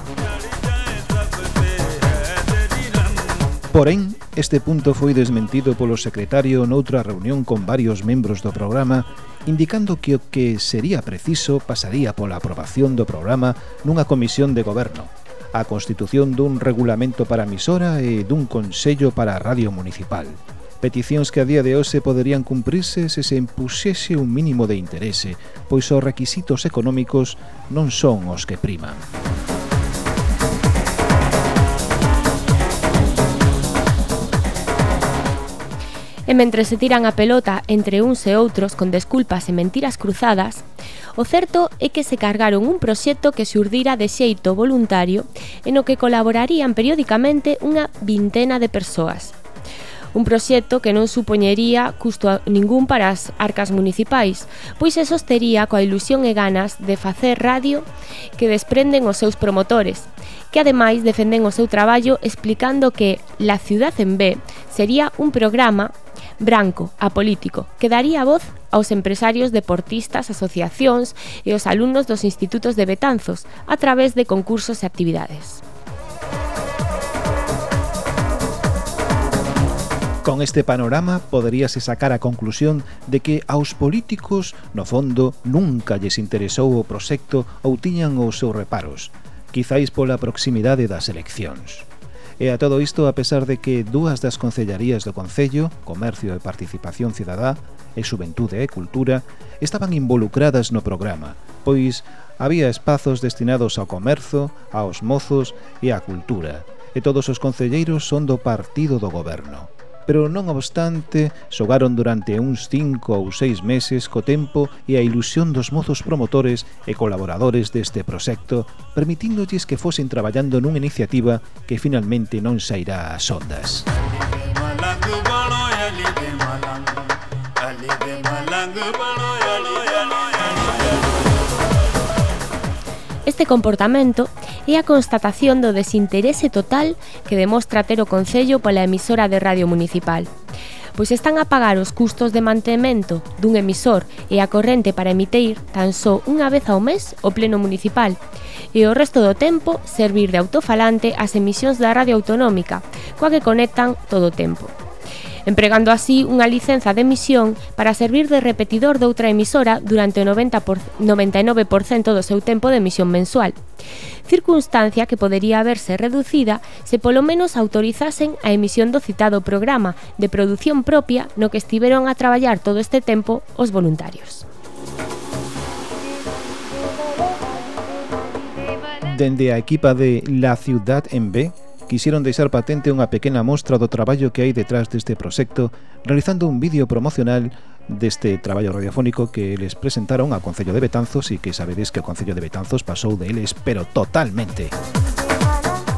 Porén, este punto foi desmentido polo secretario noutra reunión con varios membros do programa, indicando que o que sería preciso pasaría pola aprobación do programa nunha comisión de goberno, a constitución dun regulamento para a emisora e dun consello para a radio municipal. Peticións que a día de hoxe poderían cumprirse se se impuxese un mínimo de interese, pois os requisitos económicos non son os que priman. E mentre se tiran a pelota entre uns e outros con desculpas e mentiras cruzadas, o certo é que se cargaron un proxecto que xurdira de xeito voluntario e no que colaborarían periódicamente unha vintena de persoas. Un proxecto que non supoñería custo ningún para as arcas municipais, pois se sostería coa ilusión e ganas de facer radio que desprenden os seus promotores, que ademais defenden o seu traballo explicando que La ciudad en B sería un programa branco, apolítico, que daría voz aos empresarios deportistas, asociacións e os alumnos dos institutos de Betanzos a través de concursos e actividades. Con este panorama poderíase sacar a conclusión de que aos políticos, no fondo, nunca lles interesou o proxecto ou tiñan os seus reparos, quizáis pola proximidade das eleccións. E a todo isto, a pesar de que dúas das concellarías do Concello, Comercio e Participación Cidadá, e Xuventude e Cultura, estaban involucradas no programa, pois había espazos destinados ao comerzo, aos mozos e á cultura, e todos os concelleiros son do partido do goberno pero non obstante, xogaron durante uns cinco ou seis meses co tempo e a ilusión dos mozos promotores e colaboradores deste proxecto, permitiéndolles que fosen traballando nunha iniciativa que finalmente non sairá ás ondas. Ali Este comportamento é a constatación do desinterese total que demostra ter o Concello pola emisora de radio municipal pois están a pagar os custos de mantemento dun emisor e a corrente para emitir tan só unha vez ao mes o pleno municipal e o resto do tempo servir de autofalante as emisións da radio autonómica, coa que conectan todo o tempo empregando así unha licenza de emisión para servir de repetidor doutra emisora durante o 90 por, 99% do seu tempo de emisión mensual. Circunstancia que podería verse reducida se polo menos autorizasen a emisión do citado programa de produción propia no que estiveron a traballar todo este tempo os voluntarios. Dende a equipa de La Ciudad en B, quixeron deixar patente unha pequena mostra do traballo que hai detrás deste proxecto realizando un vídeo promocional deste traballo radiofónico que les presentaron ao Concello de Betanzos e que sabedes que o Concello de Betanzos pasou de eles pero totalmente.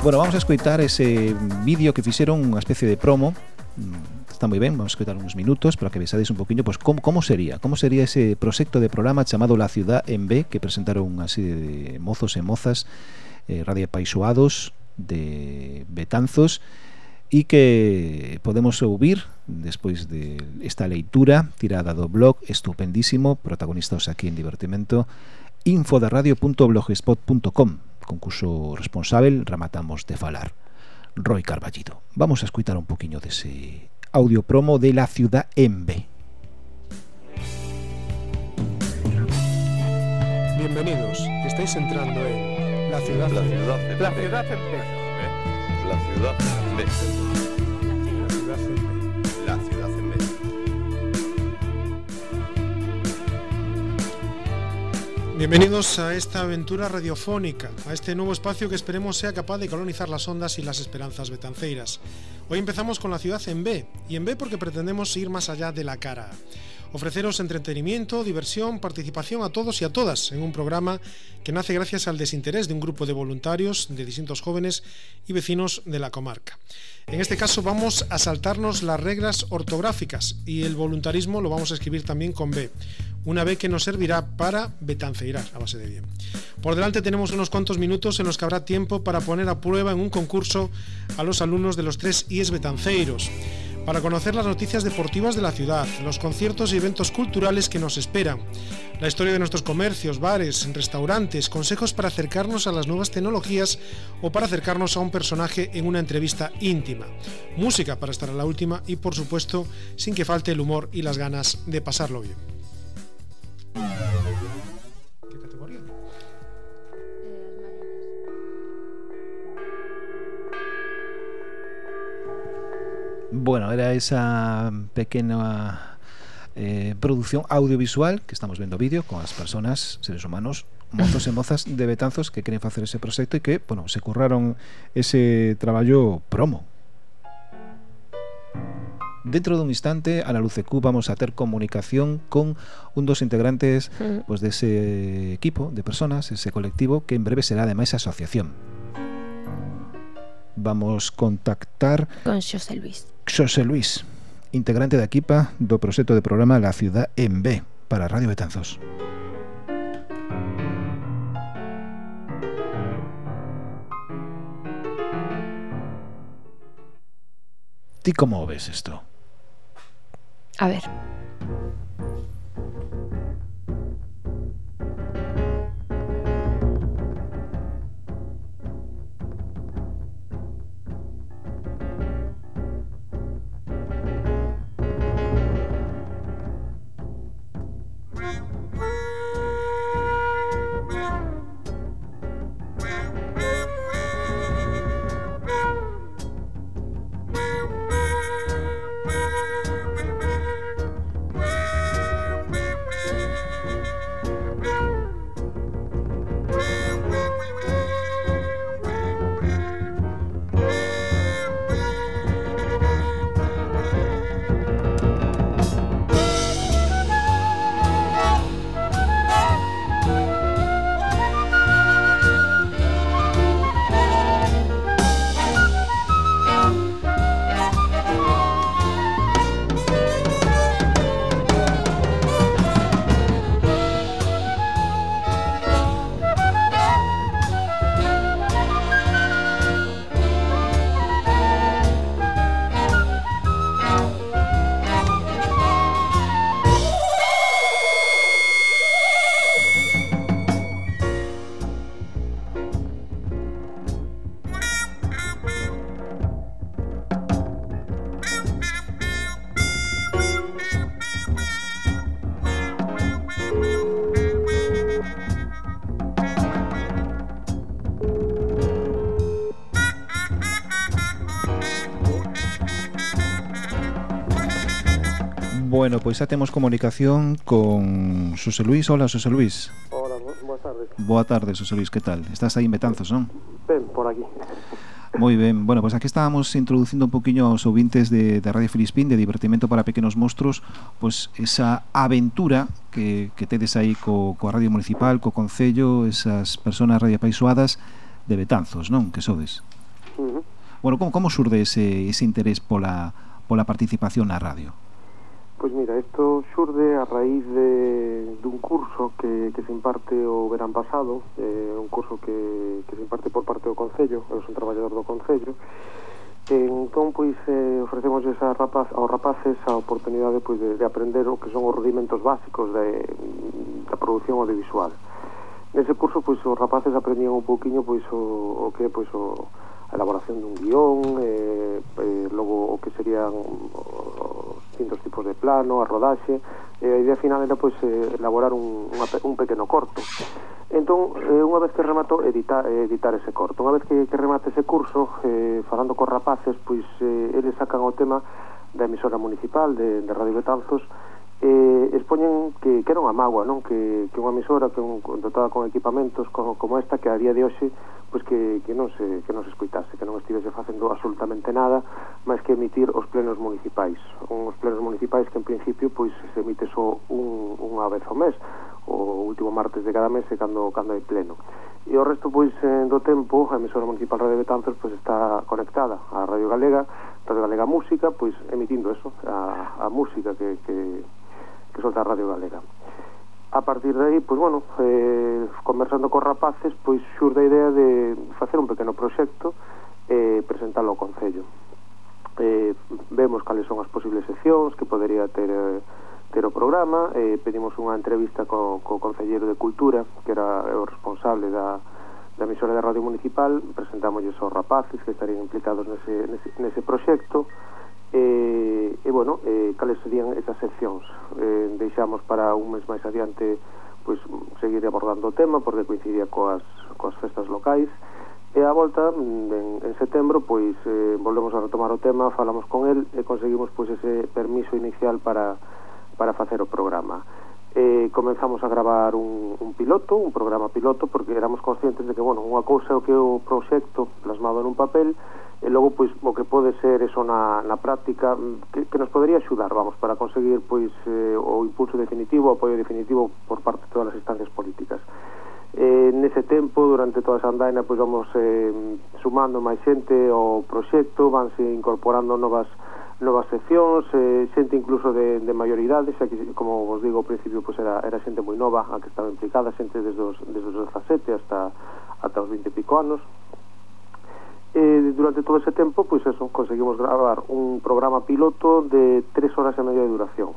Bueno, vamos a escoitar ese vídeo que fixeron unha especie de promo mm, está moi ben, vamos a escoitar uns minutos para que vexades un poquinho pois, pues, como, como sería como sería ese proxecto de programa chamado La Ciudad en B que presentaron así de mozos e mozas eh, radio paisuados de Betanzos e que podemos ouvir despois de esta leitura tirada do blog estupendísimo protagonistas aquí en Divertimento infodaradio.blogspot.com concurso responsável rematamos de falar. Roy Carballido vamos a escutar un poquinho dese audio promo de La Ciudad en B. Bienvenidos, estáis entrando en la ciudad. La ciudad en La B. ciudad en B. La ciudad en B. La ciudad en B. La ciudad en B. Bienvenidos a esta aventura radiofónica, a este nuevo espacio que esperemos sea capaz de colonizar las ondas y las esperanzas betanceiras. Hoy empezamos con la ciudad en B, y en B porque pretendemos ir más allá de la cara. Ofreceros entretenimiento, diversión, participación a todos y a todas en un programa que nace gracias al desinterés de un grupo de voluntarios, de distintos jóvenes y vecinos de la comarca. En este caso vamos a saltarnos las reglas ortográficas y el voluntarismo lo vamos a escribir también con B. Una B que nos servirá para betanceirar a base de bien. Por delante tenemos unos cuantos minutos en los que habrá tiempo para poner a prueba en un concurso a los alumnos de los tres IES betanceiros para conocer las noticias deportivas de la ciudad, los conciertos y eventos culturales que nos esperan, la historia de nuestros comercios, bares, restaurantes, consejos para acercarnos a las nuevas tecnologías o para acercarnos a un personaje en una entrevista íntima, música para estar a la última y por supuesto sin que falte el humor y las ganas de pasarlo bien. Bueno, era esa pequena eh, producción audiovisual que estamos vendo vídeo con as personas, seres humanos, mozos e mozas de Betanzos que queren facer ese proxecto e que, bueno, se curraron ese traballo promo. Dentro dun instante, a la Lucecu vamos a ter comunicación con un dos integrantes Mm. pues, dese equipo de personas, ese colectivo, que en breve será ademais asociación. Vamos contactar Con Xosé Luis. Xosé Luis, integrante da equipa do proxecto de programa La Ciudad en B para Radio Betanzos. ¿Ti como ves isto? A ver. Bueno, pois xa temos comunicación con Xosé Luís. Hola, Xosé Luís. Hola, boas tardes. Boa tarde, Xosé Luís, que tal? Estás aí en Betanzos, non? Ben, por aquí. Moi ben, bueno, pois aquí estábamos introducindo un poquinho aos ouvintes de, de Radio Filispín de Divertimento para Pequenos monstruos, pois esa aventura que, que tedes aí co, coa Radio Municipal, co Concello esas personas radiopaisoadas de Betanzos, non? Que sodes uh -huh. Bueno, como, como surde ese, ese interés pola, pola participación na radio? Pois mira, isto xurde a raíz de, dun curso que, que se imparte o verán pasado eh, un curso que, que se imparte por parte do Concello eu son traballador do Concello e entón pois eh, ofrecemos esa rapaz, aos rapaces a oportunidade pois, de, de aprender o que son os rudimentos básicos de, da produción audiovisual. Nese curso pois os rapaces aprendían un pouquiño pois o, o que pois o, a elaboración dun guión eh, eh, logo o que serían os distintos tipos de plano, a rodaxe, e a idea final era pois eh, elaborar un, unha, un pequeno corto. Entón, eh, unha vez que remato, editar, editar ese corto. Unha vez que, que remate ese curso, eh, falando cos rapaces, pois eh, eles sacan o tema da emisora municipal de, de Radio Betanzos, eh, expoñen que, que era unha magua, non? Que, que unha emisora que un, dotada con equipamentos como, como esta que a día de hoxe pois que, que, non se, que non se escuitase, que non estivese facendo absolutamente nada máis que emitir os plenos municipais. Uns plenos municipais que en principio pois se emite só un, unha vez ao mes, o último martes de cada mes e cando, cando hai pleno. E o resto pois do tempo a emisora municipal Radio Betanzos pois está conectada á Radio Galega, Radio Galega Música, pois emitindo eso, a, a música que, que, que solta a Radio Galega. A partir de aí, pois, bueno, eh, conversando con rapaces, pois xurde a idea de facer un pequeno proxecto e eh, presentalo ao Concello. Eh, vemos cales son as posibles seccións que podería ter eh, ter o programa, eh, pedimos unha entrevista co, co Concellero de Cultura, que era o responsable da, da emisora de Radio Municipal, presentamos aos rapaces que estarían implicados nese, nese, nese proxecto, E, e bueno, eh, cales serían esas seccións? Eh, deixamos para un mes máis adiante pois, seguir abordando o tema, porque coincidía coas, coas festas locais, E a volta, mm, en, en setembro, pois eh, volvemos a retomar o tema, falamos con el e conseguimos pois ese permiso inicial para, para facer o programa. Eh, comenzamos a gravar un, un piloto, un programa piloto, porque éramos conscientes de que, bueno, unha cousa é o que o proxecto plasmado en un papel e logo pois o que pode ser eso na, na práctica mm, que, que nos podería axudar, vamos, para conseguir pois eh, o impulso definitivo, o apoio definitivo por parte de todas as instancias políticas. Eh, nese tempo, durante toda esa andaina, pois vamos eh, sumando máis xente ao proxecto, vanse incorporando novas novas seccións, eh, xente incluso de, de maioridade, xa que, como vos digo, ao principio pois era, era xente moi nova a que estaba implicada, xente desde os, desde os 17 hasta, ata os 20 e pico anos, eh, durante todo ese tempo, pois pues eso, conseguimos gravar un programa piloto de tres horas e media de duración.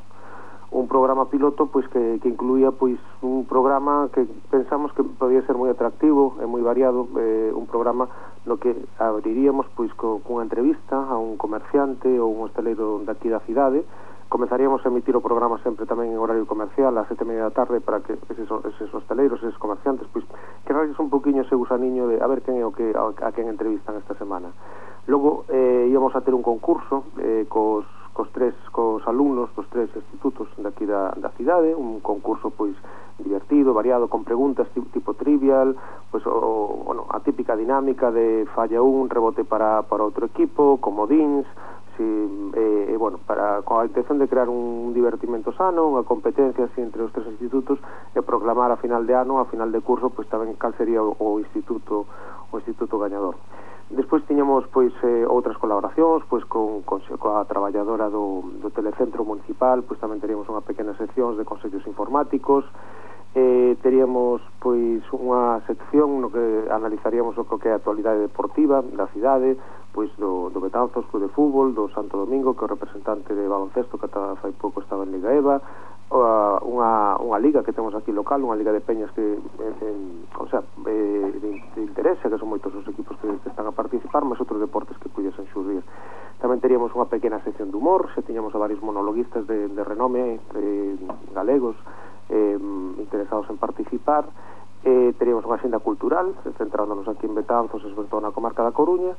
Un programa piloto pois pues, que, que incluía pois pues, un programa que pensamos que podía ser moi atractivo e moi variado, eh, un programa no que abriríamos pois co, cunha entrevista a un comerciante ou un hosteleiro daqui da cidade, Comezaríamos a emitir o programa sempre tamén en horario comercial a sete media da tarde para que eses, eses hosteleiros, eses comerciantes, pois que rayes un poquinho ese gusaniño de a ver quen é o que a, a quen entrevistan esta semana. Logo eh, íamos a ter un concurso eh, cos, cos tres cos alumnos dos tres institutos daqui da, da cidade, un concurso pois divertido, variado, con preguntas tipo, tipo trivial, pois o, o, bueno, a típica dinámica de falla un, rebote para, para outro equipo, comodins, si, eh, e, bueno, para, con a intención de crear un divertimento sano, unha competencia así entre os tres institutos e proclamar a final de ano, a final de curso, pois tamén cal sería o, o instituto o instituto gañador. Despois tiñamos pois eh, outras colaboracións, pois con, con coa traballadora do, do telecentro municipal, pois tamén teríamos unha pequena sección de consellos informáticos, eh, teríamos pois unha sección no que analizaríamos o que é a actualidade deportiva da cidade, pois do, do Betanzos Club de Fútbol, do Santo Domingo, que é o representante de baloncesto que ata fai pouco estaba en Liga EVA, uh, unha, unha liga que temos aquí local, unha liga de peñas que en, en, o sea, eh, de interese, que son moitos os equipos que, que están a participar, mas outros deportes que pudiesen xurrir. Tamén teríamos unha pequena sección de humor, se tiñamos a varios monologuistas de, de renome, eh, galegos, eh, interesados en participar. Eh, teríamos unha xenda cultural, centrándonos aquí en Betanzos e sobre todo na comarca da Coruña.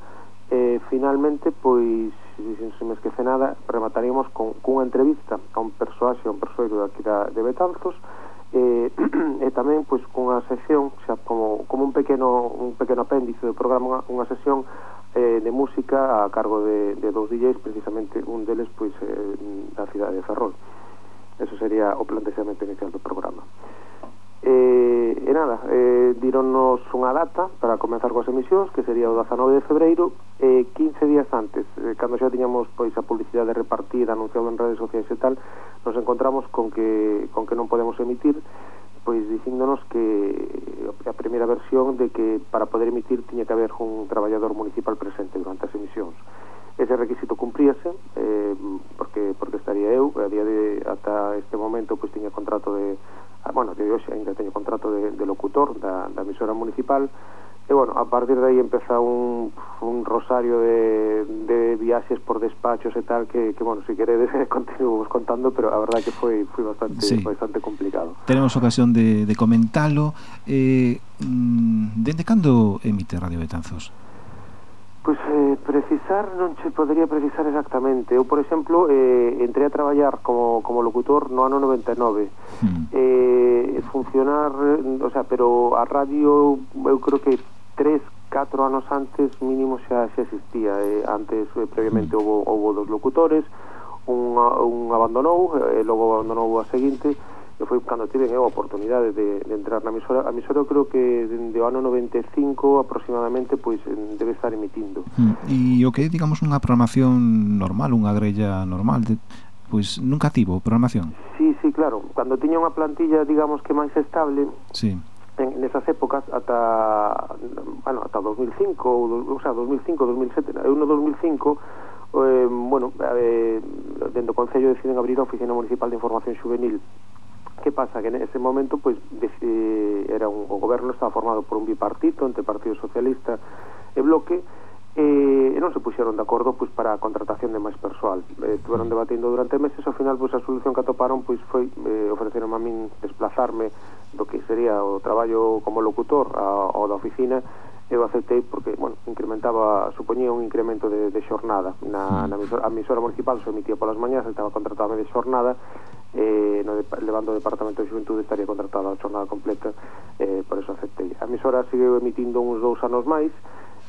Eh, finalmente, pois, se se me esquece nada, remataríamos con, cunha entrevista a un persoaxe, a un persoeiro aquí da, de Betanzos, eh, e tamén pois cunha sesión xa como, como un pequeno un pequeno apéndice do programa, unha, unha sesión eh, de música a cargo de, de dous DJs, precisamente un deles pois eh, da cidade de Ferrol. Eso sería o plantexamento inicial do programa. E, e nada, eh, dironnos unha data para comenzar coas emisións que sería o 19 de febreiro e eh, 15 días antes, eh, cando xa tiñamos pois a publicidade repartida, anunciado en redes sociais e tal, nos encontramos con que, con que non podemos emitir pois dicíndonos que a primeira versión de que para poder emitir tiña que haber un traballador municipal presente durante as emisións ese requisito cumpríase eh, porque porque estaría eu a día de ata este momento pois tiña contrato de ah, bueno, de hoxe ainda teño contrato de, de locutor da, da emisora municipal e bueno, a partir de aí empeza un, un rosario de, de viaxes por despachos e tal que, que bueno, se si queredes continuamos contando pero a verdad que foi, foi bastante, sí. bastante complicado Tenemos ocasión de, de comentalo eh, mm, Dende cando emite Radio Betanzos? Pois pues, eh, precisar non se podría precisar exactamente. Eu, por exemplo, eh, entrei a traballar como, como locutor no ano 99. Mm. Eh, funcionar, o sea, pero a radio eu creo que tres, catro anos antes mínimo xa xa existía. Eh, antes, eh, previamente, mm. houve, houve dos locutores, un, un abandonou, e eh, logo abandonou a seguinte, que foi cando tive eu a oportunidade de, de entrar na emisora. A emisora creo que dende o ano 95 aproximadamente pois debe estar emitindo. Mm, e o que é, digamos, unha programación normal, unha grella normal, de, pois nunca tivo programación? Sí, sí, claro. Cando tiña unha plantilla, digamos, que máis estable, sí. en, nesas épocas, ata, bueno, ata 2005, ou, o sea, 2005, 2007, eu no 2005 eh, bueno, eh, dentro do Concello deciden abrir a Oficina Municipal de Información Juvenil Que pasa? Que nese momento pois era un, o goberno estaba formado por un bipartito entre Partido Socialista e Bloque eh, e non se puxeron de acordo pois para a contratación de máis persoal. Eh, estuveron debatindo durante meses, ao final pois a solución que atoparon pois foi eh, ofreceron a min desplazarme do que sería o traballo como locutor ao da oficina eu aceptei porque, bueno, incrementaba, supoñía un incremento de, de xornada. Na, na emisora, a emisora municipal se emitía polas mañás, estaba contratada de xornada, eh, no, levando o Departamento de Xuventude estaría contratada a jornada completa eh, por eso aceptei. A emisora sigue emitindo uns dous anos máis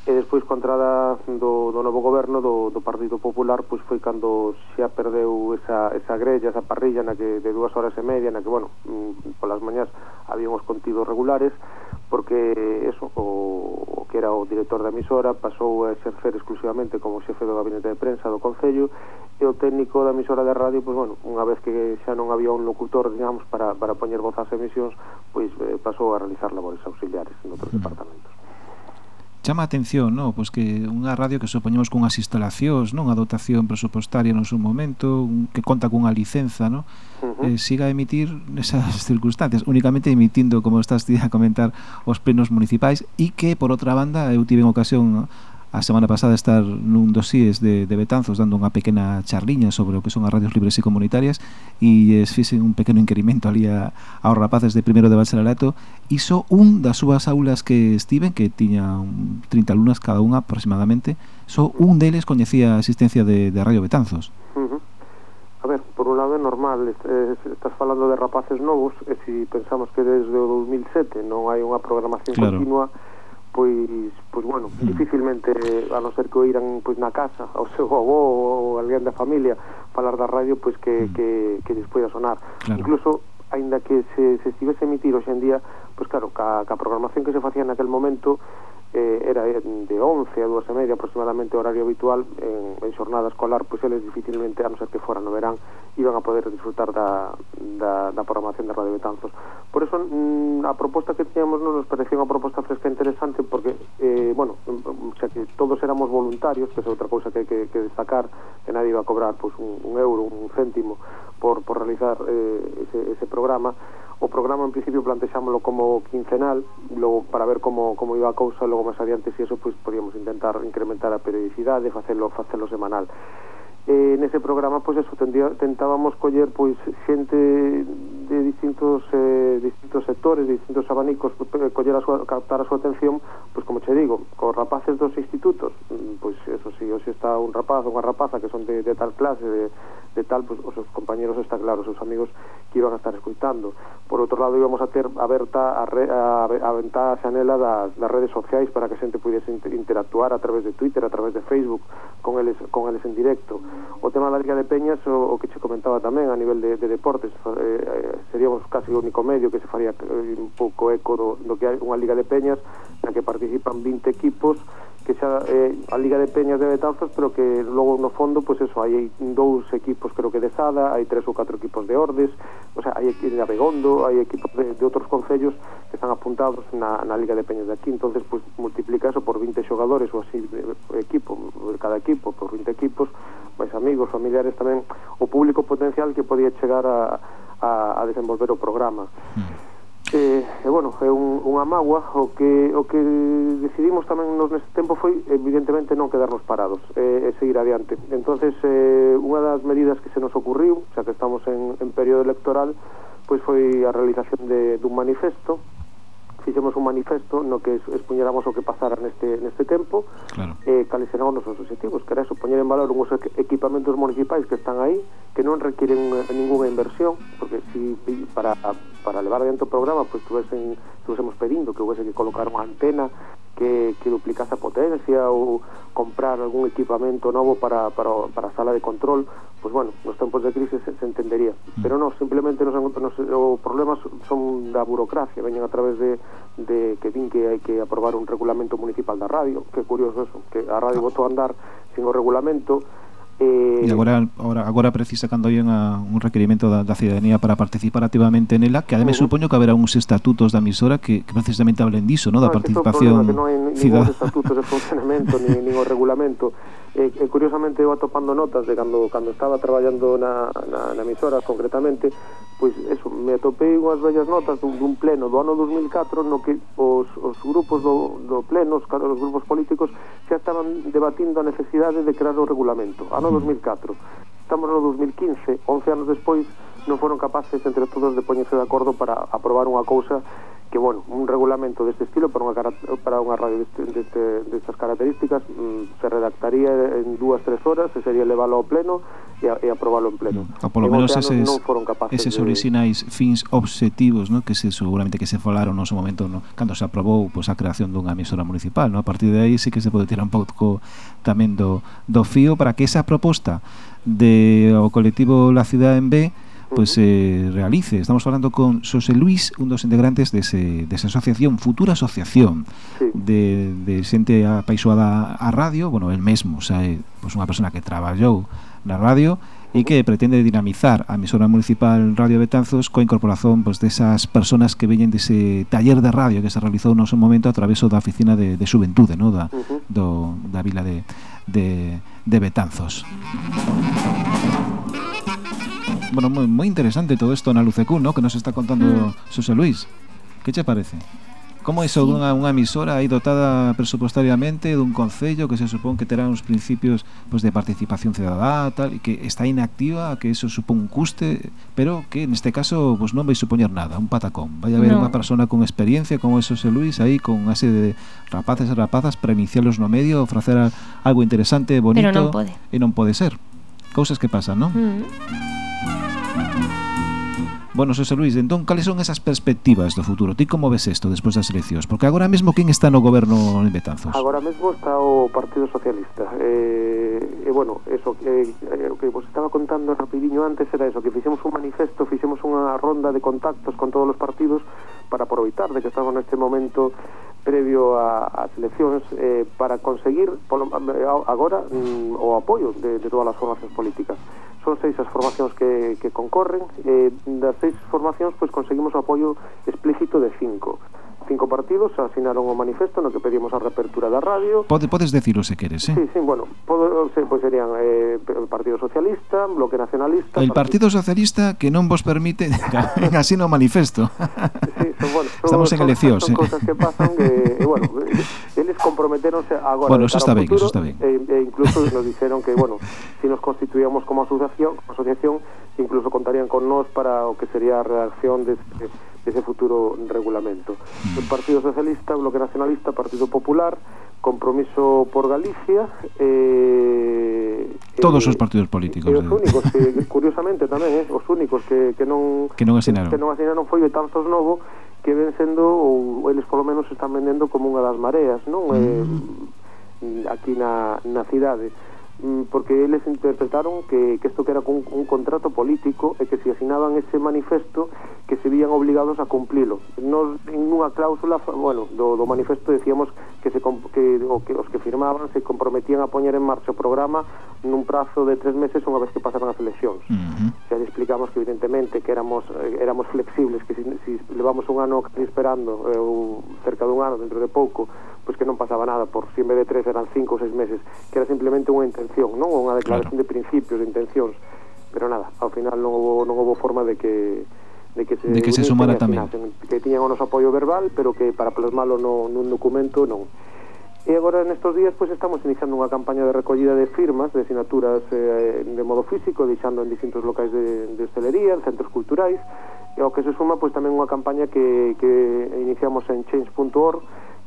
e despois coa entrada do, do novo goberno do, do Partido Popular pois foi cando xa perdeu esa, esa grella, esa parrilla na que de dúas horas e media na que, bueno, mm, polas mañás había uns contidos regulares porque eso, o, o que era o director da emisora pasou a exercer exclusivamente como xefe do gabinete de prensa do Concello e o técnico da emisora de radio, pois, bueno, unha vez que xa non había un locutor, digamos, para, para poñer voz ás emisións, pois eh, pasou a realizar labores auxiliares en outros departamentos chama a atención, non? Pois que unha radio que supoñemos cunhas instalacións, non? A dotación presupostaria no seu momento, un, que conta cunha licenza, non? Uh eh, siga a emitir nesas circunstancias, únicamente emitindo, como estás a comentar, os plenos municipais e que, por outra banda, eu tive ocasión ¿no? a semana pasada estar nun dosíes de, de Betanzos dando unha pequena charliña sobre o que son as radios libres e comunitarias e es fixen un pequeno inquerimento ali a, aos rapaces de primeiro de bacharelato iso un das súas aulas que estiven que tiña 30 alumnas cada unha aproximadamente só so un deles coñecía a existencia de, de Radio Betanzos uh -huh. A ver, por un lado é normal estás falando de rapaces novos e se si pensamos que desde o 2007 non hai unha programación claro. continua pois, pois bueno, mm. dificilmente a non ser que oiran pois na casa ao seu avó ou alguén da familia falar da radio pois que, mm. que, que lles poida sonar. Claro. incluso aínda que se, se estivese emitir hoxe en día pois claro, ca, ca programación que se facía naquel momento eh, era de 11 a 2 e media aproximadamente o horario habitual en, en xornada escolar, pois eles dificilmente, a non ser que fora no verán, iban a poder disfrutar da, da, da programación de Radio Betanzos. Por eso, mm, a proposta que tiñamos non nos parecía unha proposta fresca e interesante porque, eh, bueno, xa que todos éramos voluntarios, que é outra cousa que hai que, que destacar, que nadie iba a cobrar pois, un, un euro, un céntimo por, por realizar eh, ese, ese programa, O programa en principio plantexámoslo como quincenal, logo para ver como, como iba a cousa, logo máis adiante se si eso pois podíamos intentar incrementar a periodicidade, facelo facelo semanal. Eh, nese programa pois eso tendía, tentábamos coller pois xente de distintos eh, distintos sectores, de distintos abanicos, pois, coller a súa captar a súa atención, pois como che digo, cos rapaces dos institutos, mm, pois eso si, sí, hoxe está un rapaz ou unha rapaza que son de, de tal clase, de de tal, pues, os seus compañeros está claro, os seus amigos que iban a estar escuitando. Por outro lado, íbamos a ter aberta a, re, a, a ventá a xanela das, das redes sociais para que a xente pudese interactuar a través de Twitter, a través de Facebook, con eles, con eles en directo. O tema da Liga de Peñas, o, o que che comentaba tamén a nivel de, de deportes, eh, eh, seríamos casi o único medio que se faría eh, un pouco eco do, do que hai unha Liga de Peñas na que participan 20 equipos que xa eh, a Liga de Peñas de Betanzos, pero que logo no fondo, pois pues eso, hai dous equipos creo que de Sada, hai tres ou catro equipos de Ordes, o sea, hai equipos de Abegondo, hai equipos de, de outros concellos que están apuntados na, na Liga de Peñas de aquí, entonces pois pues, multiplica eso por 20 xogadores ou así equipo, cada equipo, por 20 equipos, máis amigos, familiares tamén, o público potencial que podía chegar a, a, a desenvolver o programa. Mm. E, e bueno, é un, unha magua. O que, o que decidimos tamén nos neste tempo foi evidentemente non quedarnos parados e, e seguir adiante. Entonces eh, unha das medidas que se nos ocurriu xa que estamos en, en período electoral pois foi a realización de, dun manifesto fixemos un manifesto no que expuñéramos o que pasara neste, neste tempo claro. eh, cales eran os nosos objetivos que era eso, poñer en valor uns equipamentos municipais que están aí que non requieren eh, ninguna inversión porque si para, para levar adiante o programa pois pues, tuvesen, tuvésemos pedindo que houvese que colocar unha antena que, que duplicase a potencia ou comprar algún equipamento novo para, para, para a sala de control, pois pues bueno, nos tempos de crise se, se entendería. Mm. Pero non, simplemente nos, nos, os problemas son da burocracia, veñen a través de, de que din que hai que aprobar un regulamento municipal da radio, que curioso eso, que a radio ah. votou a andar sin o regulamento, Eh, e agora, agora, agora precisa cando hai unha, un requerimento da, da cidadanía para participar activamente nela que ademais uh -huh. supoño que haberá uns estatutos da emisora que, que precisamente hablen diso, no? da no, participación cidadana. Non hai ningún estatuto de funcionamento nin, nin o regulamento e, e curiosamente eu atopando notas de cando, cando estaba traballando na, na, na emisora concretamente pois eso, me atopei unhas bellas notas dun, dun pleno do ano 2004 no que os, os grupos do, do pleno os, os grupos políticos xa estaban debatindo a necesidade de crear o regulamento ano mm. 2004 estamos no 2015 11 anos despois non foron capaces entre todos de poñerse de acordo para aprobar unha cousa que bueno, un regulamento deste estilo para unha para unha radio deste, deste, destas características mm, se redactaría en dúas tres horas e sería leválo ao pleno e, a, e aprobalo en pleno. Mm. O polo menos eses, non foron capaces eses orixinais fins obxectivos, no? que se seguramente que se falaron no seu momento no? cando se aprobou pois, pues, a creación dunha emisora municipal, no? a partir de aí sí que se pode tirar un pouco tamén do, do fío para que esa proposta de o colectivo La Ciudad en B pues se eh, realice. Estamos hablando con José Luis, un dos integrantes dese, de desa asociación, futura asociación sí. de, de xente apaisoada a radio, bueno, el mesmo, xa é pues, unha persona que traballou na radio e que pretende dinamizar a emisora municipal Radio Betanzos coa incorporación pues, desas personas que veñen dese taller de radio que se realizou no seu momento a través da oficina de, de xuventude no? da, do, da vila de, de, de Betanzos. Música Bueno, moi, moi interesante todo isto na Lucecú, ¿no? que nos está contando mm. Xosé Luis. Que che parece? Como iso sí. dunha unha emisora aí dotada presupuestariamente dun concello que se supón que terá uns principios pues, de participación cidadá tal, e que está inactiva, que eso supón un custe, pero que neste caso pues, non vai supoñer nada, un patacón. Vai haber no. unha persona con experiencia como é se Luis aí con ase de rapaces e rapazas para iniciarlos no medio, ofrecer algo interesante, bonito, pero non pode. e non pode ser. Cousas que pasan, non? Mm. Bueno, Xosé Luis, entón, cales son esas perspectivas do futuro? Ti como ves isto despois das eleccións? Porque agora mesmo, quen está no goberno en Betanzos? Agora mesmo está o Partido Socialista. Eh, e, eh, bueno, eso que, eh, o que vos estaba contando rapidiño antes era eso, que fixemos un manifesto, fixemos unha ronda de contactos con todos os partidos para aproveitar de que estamos neste momento previo a, ás eleccións eh, para conseguir polo, eh, agora mm, o apoio de, de todas as formacións políticas son seis as formacións que, que concorren, e das seis formacións pois conseguimos o apoio explícito de cinco cinco partidos asinaron o manifesto no que pedimos a reapertura da radio. Pode, podes decirlo se queres, eh? Sí, sí, bueno, podo, se, pues pois serían eh, el Partido Socialista, Bloque Nacionalista... El Partido, Partido Socialista que non vos permite así no manifesto. sí, son, bueno, son, Estamos en eleccións. Son, eh? cosas que pasan que, e bueno, eles comprometeronse agora... Bueno, eso está ben, eso está ben. E, e incluso nos dixeron que, bueno, si nos constituíamos como asociación, asociación incluso contarían con nós para o que sería a redacción de ese futuro regulamento. Mm. O Partido Socialista, Bloque Nacionalista, Partido Popular, Compromiso por Galicia... Eh, Todos eh, os partidos políticos. Eh, os eh. únicos, que, curiosamente tamén, eh, os únicos que, que non... Que non asinaron. Que non asinaron foi Betanzos Novo, que ven sendo, ou eles polo menos están vendendo como unha das mareas, non? Mm. Eh, aquí na, na cidade. Mm, porque eles interpretaron que, que isto que era un, un contrato político e que se asinaban ese manifesto que se vían obligados a cumplilo. Nos, en unha cláusula, bueno, do, do manifesto decíamos que, se, que, o que os que firmaban se comprometían a poñer en marcha o programa nun prazo de tres meses unha vez que pasaran as eleccións. Uh -huh. Xa lle explicamos que evidentemente que éramos eh, éramos flexibles, que si, si levamos un ano esperando eh, ou cerca dun ano dentro de pouco pois que non pasaba nada, por si en vez de tres eran cinco ou seis meses, que era simplemente unha intención, non? Unha declaración claro. de principios, de intencións, pero nada, ao final non houve, non houve forma de que de que se, de que se sumara tamén. que tiñan o noso apoio verbal pero que para plasmalo no, nun documento non. E agora nestos días pois estamos iniciando unha campaña de recollida de firmas, de sinaturas eh, de modo físico, deixando en distintos locais de, de hostelería, en centros culturais, e ao que se suma pois tamén unha campaña que, que iniciamos en change.org,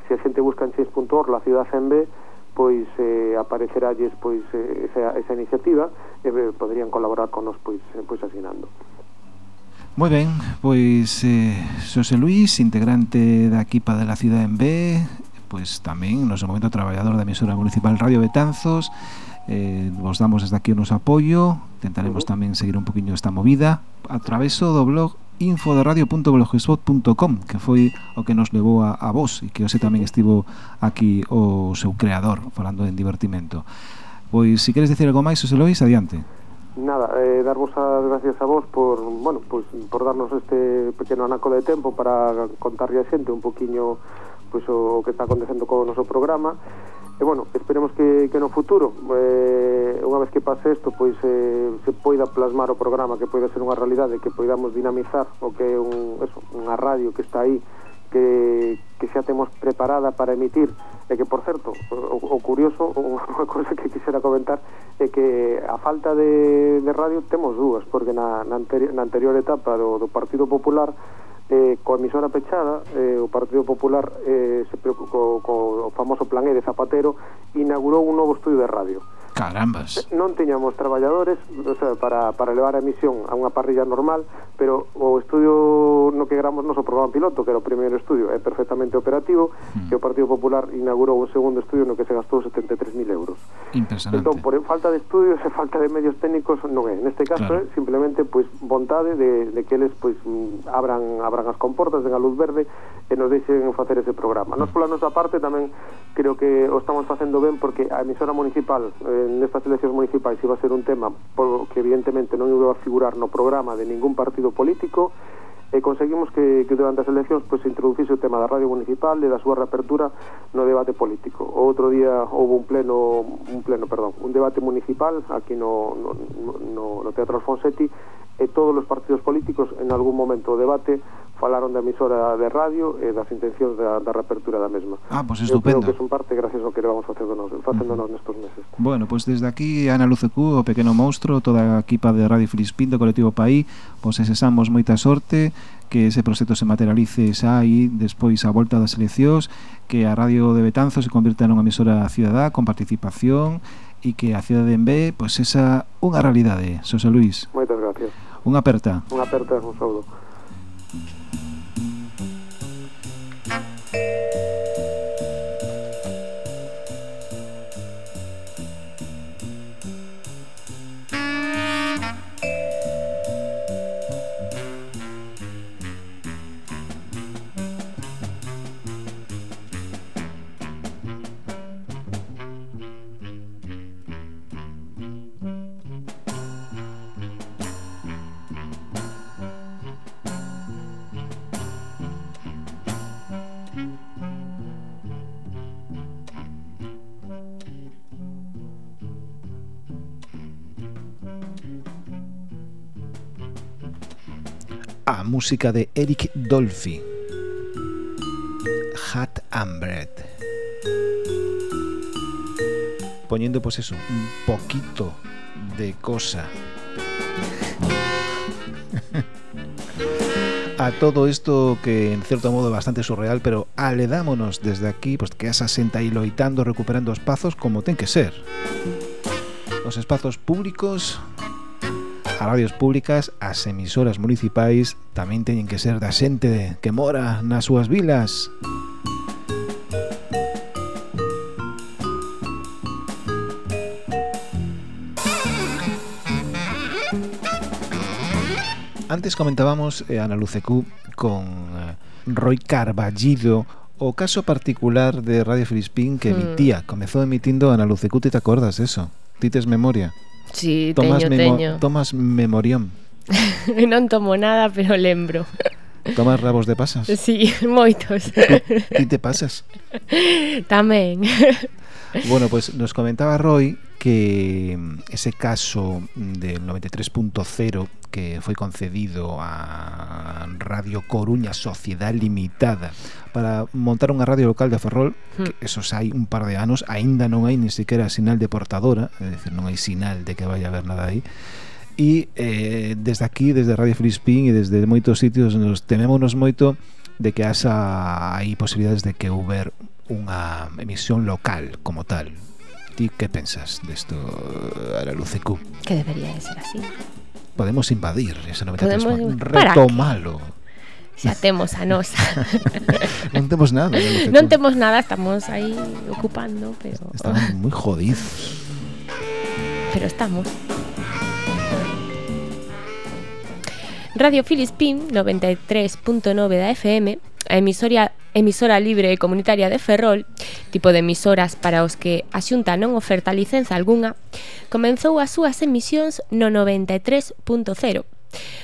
se a xente busca en xes.org la ciudad en B, pois eh, apareceralles pois eh, esa, esa iniciativa e eh, poderían colaborar con nos pois, eh, pois asinando. Moi ben, pois eh, Xosé Luís, integrante da equipa de la Ciudad en B, pois tamén no seu momento traballador da emisora municipal Radio Betanzos, eh, vos damos desde aquí o noso apoio, tentaremos uh -huh. tamén seguir un poquinho esta movida, a traveso do blog info.radio.blogspot.com que foi o que nos levou a, a vos e que hoxe tamén estivo aquí o seu creador falando en divertimento. Pois se queres decir algo máis, José Lois, adiante. Nada, eh, darvos as gracias a vos por, bueno, pois, por darnos este pequeno anaco de tempo para contarlle a xente un poquiño pois, o que está acontecendo co noso programa. E, bueno, esperemos que, que no futuro, eh, unha vez que pase isto, pois eh, se poida plasmar o programa, que poida ser unha realidade, que poidamos dinamizar o que é un, eso, unha radio que está aí, que, que xa temos preparada para emitir, e que, por certo, o, o curioso, unha cosa que quixera comentar, é que a falta de, de radio temos dúas, porque na, na, anteri, na anterior etapa do, do Partido Popular eh, coa emisora pechada, eh, o Partido Popular eh, se preocupou co, co famoso plan E de Zapatero, inaugurou un novo estudio de radio. Carambas. Non tiñamos traballadores o sea, para, para elevar a emisión a unha parrilla normal, pero o estudio no que gramos noso programa piloto, que era o primeiro estudio, é perfectamente operativo, mm. que o Partido Popular inaugurou un segundo estudio no que se gastou 73.000 euros. Impresionante. Entón, por falta de estudios e falta de medios técnicos non é. Neste caso claro. é simplemente pois vontade de, de que eles pois pues, abran abran as comportas, den a luz verde e nos deixen facer ese programa. Nos pola nosa parte tamén creo que o estamos facendo ben porque a emisora municipal eh, nestas eleccións municipais iba a ser un tema por que evidentemente non iba a figurar no programa de ningún partido político e conseguimos que, que durante as eleccións pois, se introducise o tema da radio municipal e da súa reapertura no debate político. O outro día houve un pleno, un pleno, perdón, un debate municipal aquí no, no, no, no Teatro Alfonsetti e todos os partidos políticos en algún momento do debate falaron da emisora de radio e das intencións da, da reapertura da mesma. Ah, pois pues estupendo. Eu creo que son parte gracias ao que vamos facéndonos, facéndonos nestes meses. Bueno, pois pues desde aquí Ana Lucecú, o Pequeno Monstro, toda a equipa de Radio Filispín do Colectivo Paí, pois pues, exesamos moita sorte que ese proxecto se materialice xa aí despois a volta das eleccións, que a Radio de Betanzo se convirta nunha emisora cidadá con participación e que a cidade de Embé pois esa unha realidade, Xosé Luís. Moitas gracias. Unha aperta. Unha aperta, un saúdo. Música música de Eric Dolphy. Hat and Bread. Poniendo pues eso, un poquito de cosa. a todo isto que en cierto modo é bastante surreal, pero aledámonos desde aquí, pues que esa senta aí loitando, recuperando espazos como ten que ser. Os espazos públicos, radios públicas as emisoras municipais tamén teñen que ser da xente que mora nas súas vilas. Antes comentábamos eh, Ana Lucecú con eh, Roy Carballido o caso particular de Radio Filispín que hmm. emitía, mm. comezou emitindo Ana Lucecú, ti te acordas eso? Ti tes memoria? Sí, tomas teño, memo, teño. Tomas memorión. non tomo nada, pero lembro. Tomas rabos de pasas? Sí, moitos. Ti te pasas? Tamén. Bueno, pues, nos comentaba Roy que mm, ese caso mm, del 93.0 que foi concedido a Radio Coruña Sociedade Limitada para montar unha radio local de Ferrol, hmm. que esos hai un par de anos, aínda non hai ni siquiera sinal de portadora, é dicir, non hai sinal de que vai haber nada aí. E eh, desde aquí, desde Radio Frispín e desde moitos sitios nos temémonos moito de que asa hai posibilidades de que houber unha emisión local como tal, Ti que pensas desto a la luz Q? que debería de ser así. Podemos invadir ese 93 Podemos- para retomalo. Xa temos a nosa. Non temos nada. de Luz non temos nada, estamos aí ocupando, pero Estamos moi jodidos. pero estamos. Radio Filispín 93.9 da FM, a emisoria emisora libre e comunitaria de Ferrol, tipo de emisoras para os que a Xunta non oferta licenza algunha, comenzou as súas emisións no 93.0,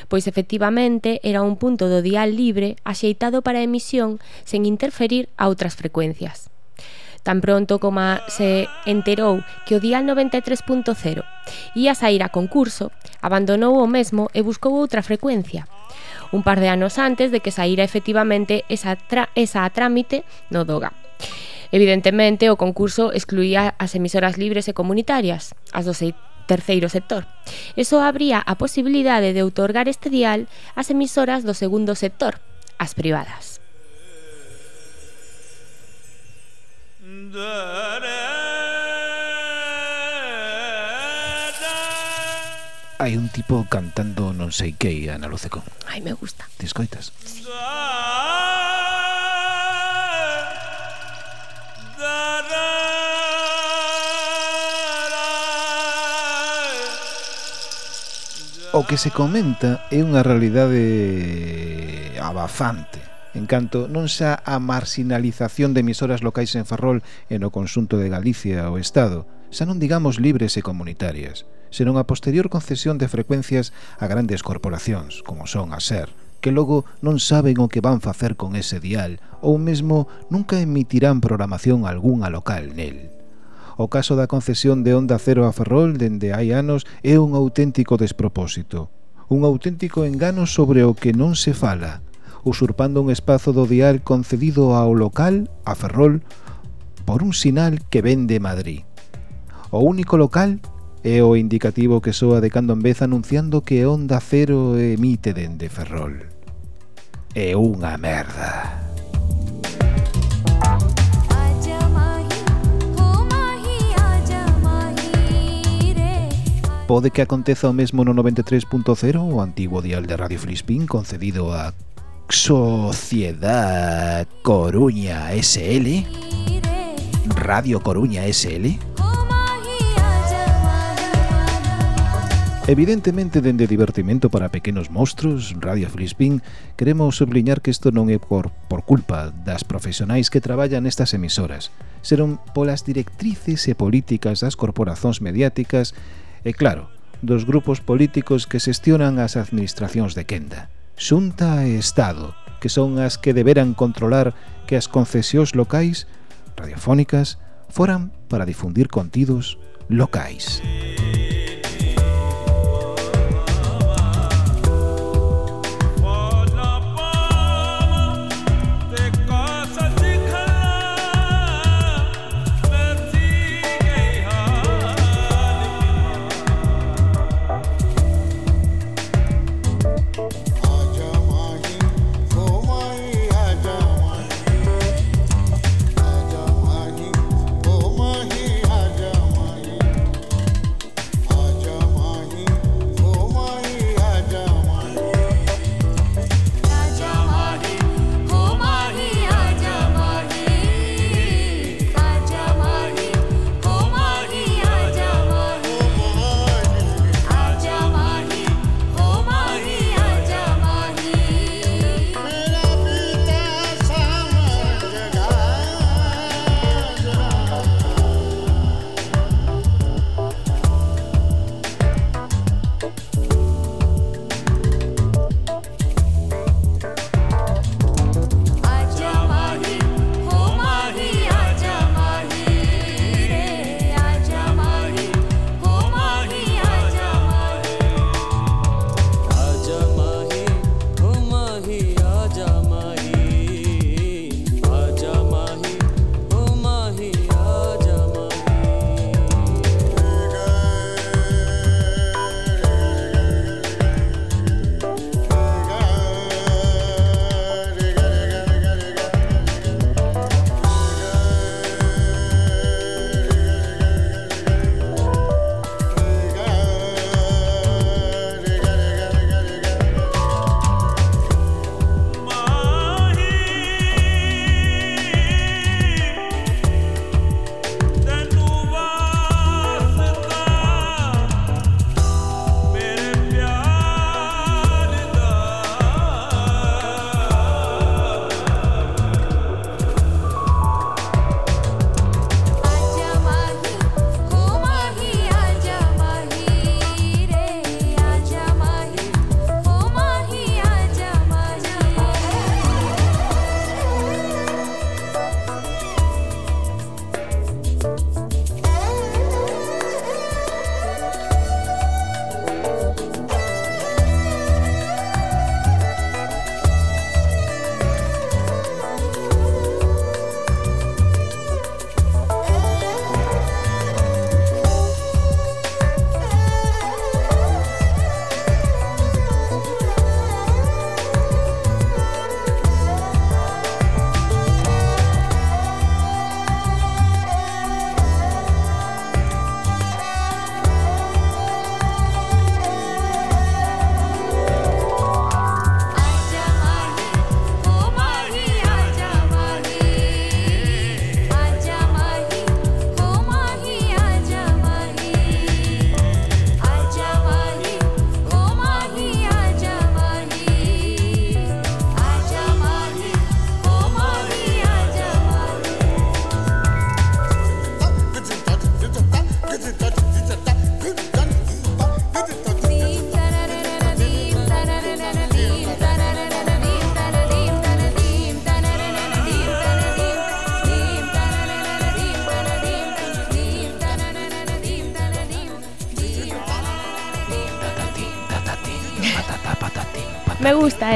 pois efectivamente era un punto do dial libre axeitado para a emisión sen interferir a outras frecuencias. Tan pronto como se enterou que o dial 93.0 ia sair a concurso, abandonou o mesmo e buscou outra frecuencia, un par de anos antes de que saíra efectivamente esa, tra esa a trámite no DOGA. Evidentemente, o concurso excluía as emisoras libres e comunitarias, as do terceiro sector. Eso abría a posibilidade de outorgar este dial ás emisoras do segundo sector, as privadas. Hai un tipo cantando non sei que Ana Lucecón. Ai, me gusta. Te escoitas? Sí. O que se comenta é unha realidade abafante en canto non xa a marginalización de emisoras locais en Ferrol e no consunto de Galicia ao Estado, xa non digamos libres e comunitarias, senón a posterior concesión de frecuencias a grandes corporacións, como son a SER, que logo non saben o que van facer con ese dial ou mesmo nunca emitirán programación algunha local nel. O caso da concesión de Onda Cero a Ferrol dende hai anos é un auténtico despropósito, un auténtico engano sobre o que non se fala, usurpando un espazo do dial concedido ao local, a Ferrol, por un sinal que vende Madrid. O único local é o indicativo que soa de cando en vez anunciando que Onda Cero emite dende Ferrol. É unha merda. Pode que aconteza o mesmo no 93.0, o antigo dial de Radio Flispín concedido a Sociedad Coruña SL, Radio Coruña SL. Evidentemente, dende divertimento para pequenos monstruos, Radio Flispín, queremos subliñar que isto non é por, por culpa das profesionais que traballan nestas emisoras. Serón polas directrices e políticas das corporazóns mediáticas e, claro, dos grupos políticos que xestionan as administracións de quenda. Xunta e Estado, que son as que deberan controlar que as concesións locais radiofónicas foran para difundir contidos locais.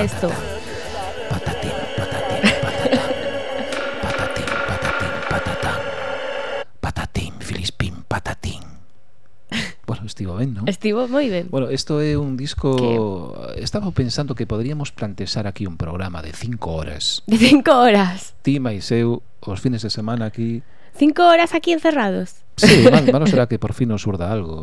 era esto? Patatín, patatín, patatán. Patatín, patatín, patatán. Patatín, filispín, patatín. Bueno, estivo ben, non? Estivo moi ben. Bueno, isto é un disco... Que... Estaba pensando que poderíamos plantexar aquí un programa de cinco horas. De cinco horas. Ti, máis eu, os fines de semana aquí... Cinco horas aquí encerrados. Sí, mal, malo será que por fin nos surda algo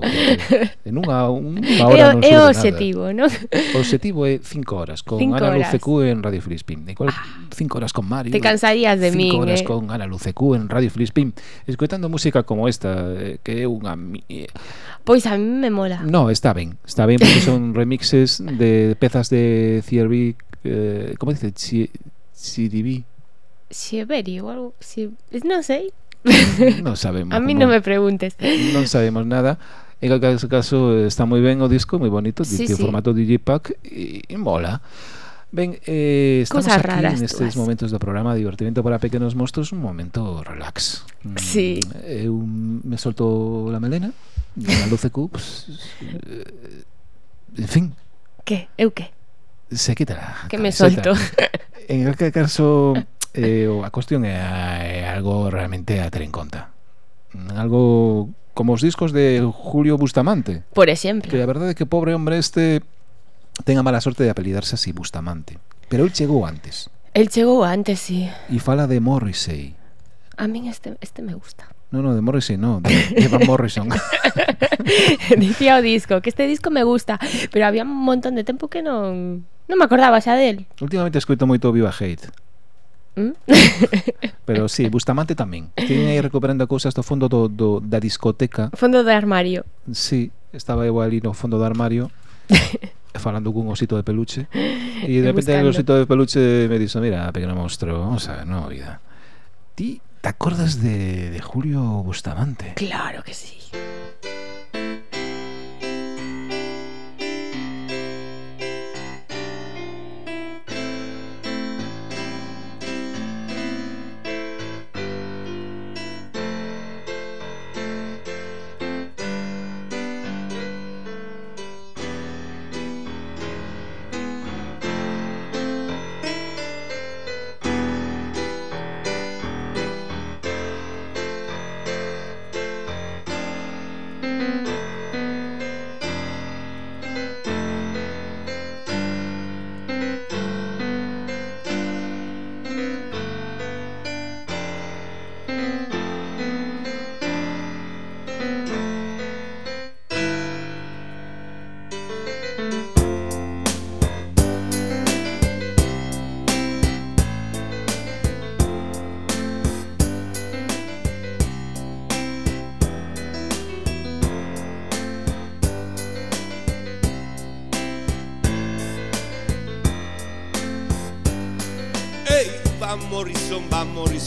En unha, unha hora non é, non É o objetivo, non? O objetivo é cinco horas Con cinco Ana Lucecú en Radio Filispín. Igual 5 cinco horas con Mario Te cansarías de cinco min Cinco horas eh? con Ana Lucecú en Radio Filispín Escoitando música como esta eh, Que é unha... Eh. Pois a mí me mola. No, está ben Está ben porque son remixes de pezas de CRB eh, Como dice? CDB Sieberi ou algo si, Non sei non sabemos. A mí non me preguntes. Non sabemos nada. En calquera caso está moi ben o disco, moi bonito, sí, sí. o formato Digipack e, e mola. Ben, eh, estamos Cosas aquí raras nestes momentos do programa Divertimento para pequenos mostros Un momento relax mm, sí. Eh, Eu me solto la melena Na luce cups eh, En fin Que? Eu que? Se quitará Que me solto En calquera caso eh, a cuestión é, é algo realmente a ter en conta. Algo como os discos de Julio Bustamante. Por exemplo. Que a verdade é que o pobre hombre este ten a mala sorte de apelidarse así Bustamante. Pero el chegou antes. El chegou antes, sí. E fala de Morrissey. A min este, este me gusta. No, no, de Morrissey no, de Van Morrison. Dicía o disco, que este disco me gusta, pero había un montón de tempo que non non me acordaba xa del. Últimamente escoito moito Viva Hate. Mm? Pero sí, Bustamante tamén. Tiña aí recuperando cousas do fondo do, do, da discoteca. Fondo do armario. Sí, estaba eu ali no fondo do armario falando cun osito de peluche e de repente o osito de peluche me dixo, mira, pequeno monstro, vamos a ver, no, vida. Ti te acordas de, de Julio Bustamante? Claro que sí.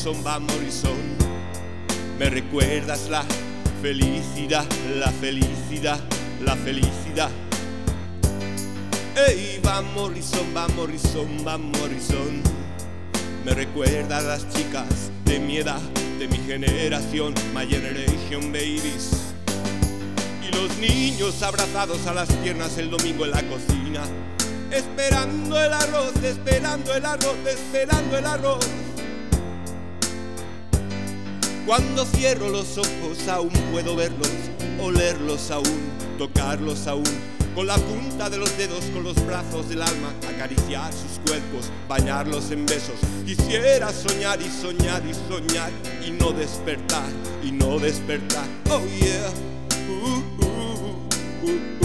Va Morrison. Me recuerdas la felicidad, la felicidad, la felicidad. Hey, va Morrison, va Morrison, va Morrison. Me recuerda a las chicas de mi edad, de mi generación, my generation babies. Y los niños abrazados a las piernas el domingo en la cocina. Esperando el arroz, esperando el arroz, esperando el arroz. Cuando cierro los ojos aún puedo verlos, olerlos aún, tocarlos aún. Con la punta de los dedos, con los brazos del alma, acariciar sus cuerpos, bañarlos en besos. Quisiera soñar y soñar y soñar y no despertar, y no despertar. Oh yeah. Uh, uh, uh,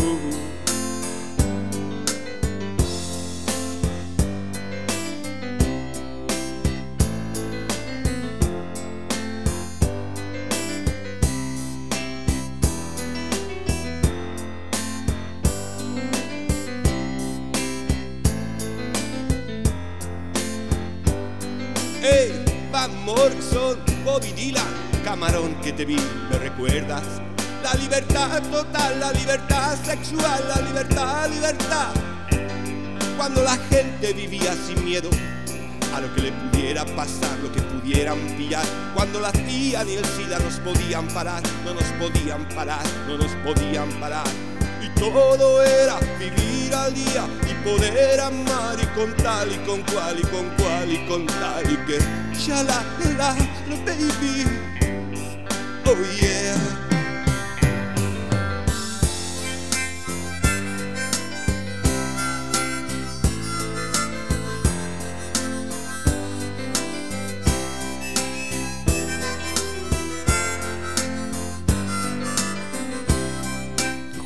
que te vi, ¿me recuerdas? La libertad total, la libertad sexual, la libertad, libertad. Cuando la gente vivía sin miedo a lo que le pudiera pasar, lo que pudieran pillar. Cuando la CIA ni el SIDA nos podían parar, no nos podían parar, no nos podían parar. Y todo era vivir al día y poder amar y con tal y con cual y con cual y con tal y que ya la baby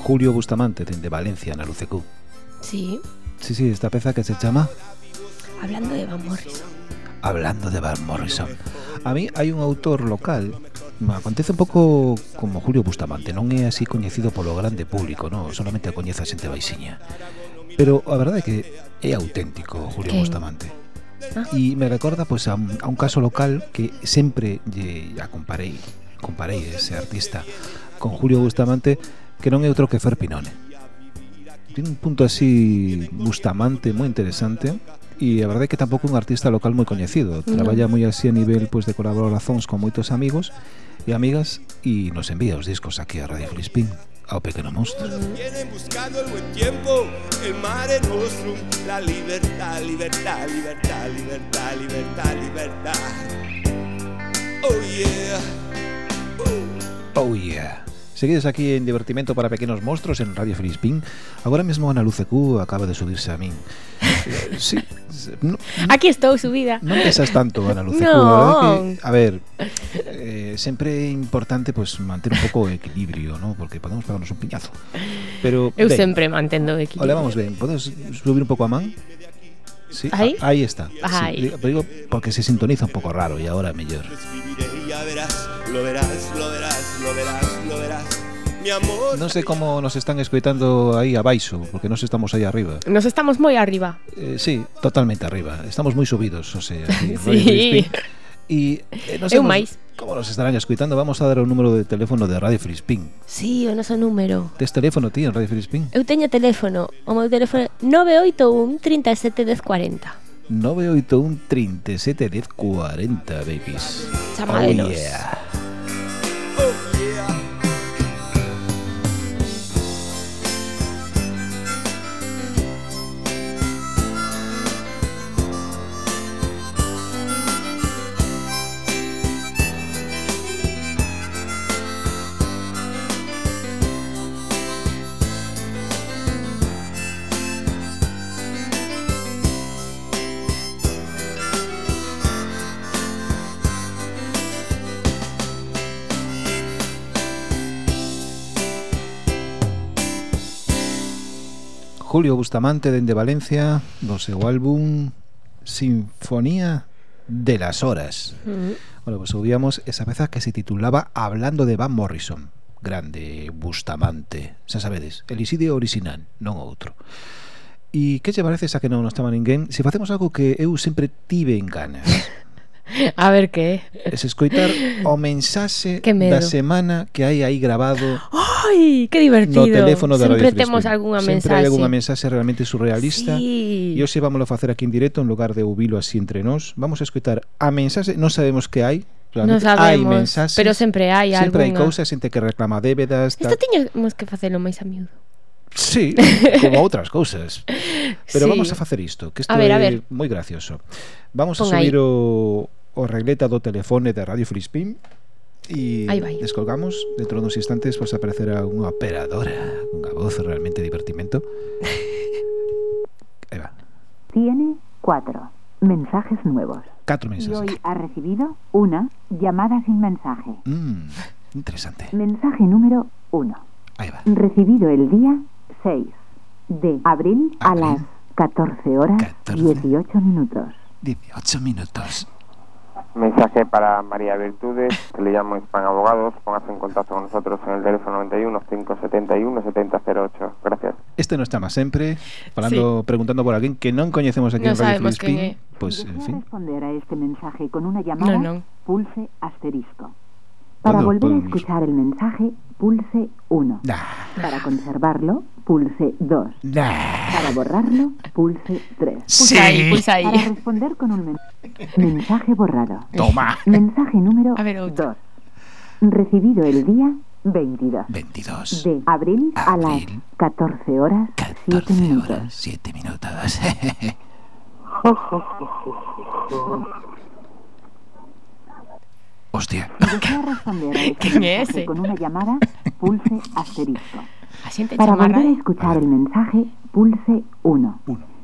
Julio Bustamante, dende Valencia, na Lucecú. Sí, Sí, sí, esta peza que se chama hablando de Van Morrison. Hablando de Van Morrison. A mí hai un autor local acontece un pouco como Julio Bustamante, non é así coñecido polo grande público, non? Solamente a coñece a xente baixiña. Pero a verdade é que é auténtico Julio ¿Qué? Bustamante. Ah. E me recorda pois a un, a un caso local que sempre lle a comparei, comparei ese artista con Julio Bustamante, que non é outro que Fer Pinone tiene un punto así Bustamante moi interesante e a verdade é que tampouco é un artista local moi coñecido. Traballa moi así a nivel pois de colaboracións con moitos amigos e amigas e nos envía os discos aquí a Radio Flispín ao Pequeno Monstro Vienen buscando el buen tiempo, el mare nostrum, la libertad, libertad, libertad, libertad, libertad, libertad. Oh yeah. Oh yeah Seguides aquí en Divertimento para Pequenos Monstros en Radio Filispín Agora mesmo Ana Luce Q acaba de subirse a min sí, no, Aquí estou subida. Non pesas tanto, Ana Luce. No. Que, a ver, eh, sempre é importante pues, manter un pouco o equilibrio, ¿no? porque podemos pegarnos un piñazo. Pero, Eu ben, sempre mantendo o equilibrio. Ole, vamos ben, podes subir un pouco a man? Sí, ¿Ahí? A, ahí está. Ahí. Sí, digo porque se sintoniza un pouco raro e agora mellor. Lo verás, lo verás, lo verás, lo verás, lo verás. Non sei como nos están escoitando aí abaixo, porque nos estamos aí arriba. Nos estamos moi arriba. Eh, sí, totalmente arriba. Estamos moi subidos, o sea, aquí, sí. E eh, non Eu máis. Como nos estarán escuitando, vamos a dar o número de teléfono de Radio Frispín. Sí, o noso número. Tes teléfono ti en Radio Frispín? Eu teño teléfono. O meu teléfono é 981 37 1040. 981 37 10 40, babies. Chamádenos. Oh, yeah. Julio Bustamante dende Valencia do seu álbum Sinfonía de las Horas. mm. Bueno, pues subíamos esa peza que se titulaba Hablando de Van Morrison. Grande Bustamante, xa sabedes, el isidio original, non outro. E que che parece xa que non nos estaban ninguén? Se facemos algo que eu sempre tive en ganas. A ver que é. Es escoitar o mensaxe da semana que hai aí grabado. Ai, que divertido. No teléfono da Sempre Radio temos algunha mensaxe. Sempre hai algunha mensaxe realmente surrealista. Sí. E hoxe vámoslo facer aquí en directo en lugar de ouvilo así entre nós. Vamos a escoitar a mensaxe, non sabemos que hai, Realmente sabemos, hai mensaxes, pero sempre hai sempre alguna. hai cousas, xente que reclama débedas tal. Isto tiñemos que facelo máis a miúdo Sí, como outras cousas Pero sí. vamos a facer isto Que isto a ver, é a ver. moi gracioso Vamos Pon a subir o o regleta do telefone de Radio Filispín e descolgamos dentro duns instantes pois aparecerá unha operadora unha voz realmente divertimento aí va, Tiene cuatro mensajes nuevos. catro Y mensaxes hoy ha recibido una llamada sin mensaje. mm, interesante Mensaje número uno. aí va Recibido el día 6 de abril, a Abril. las 14 horas 14. 18 minutos. 18 minutos Mensaje para María Virtudes, que le llamo Hispan Abogados. Póngase en contacto con nosotros en el teléfono 91 571 7008. Gracias. este non está máis sempre falando, preguntando por alguén que non coñecemos aquí Non en Radio Filispín é. pois, si en fin responder a este mensaje con una llamada, No, no. pulse asterisco. Para ¿Cuándo volver a escuchar el mensaje, pulse 1. nah, Para conservarlo, pulse 2. nah. Para borrarlo, pulse 3. Pulsa aí, pulsa aí. Para responder con un men- mensaje borrado. toma Mensaje número A ver, outro. 2. Recibido el día 22. 22. De abril, a las 14 horas 7 minutos. 7 minutos. Hostia. Desea responder a este ¿Quién es mensaje ese? con una llamada, pulse asterisco. Para volver a ¿eh? escuchar el mensaje, pulse 1.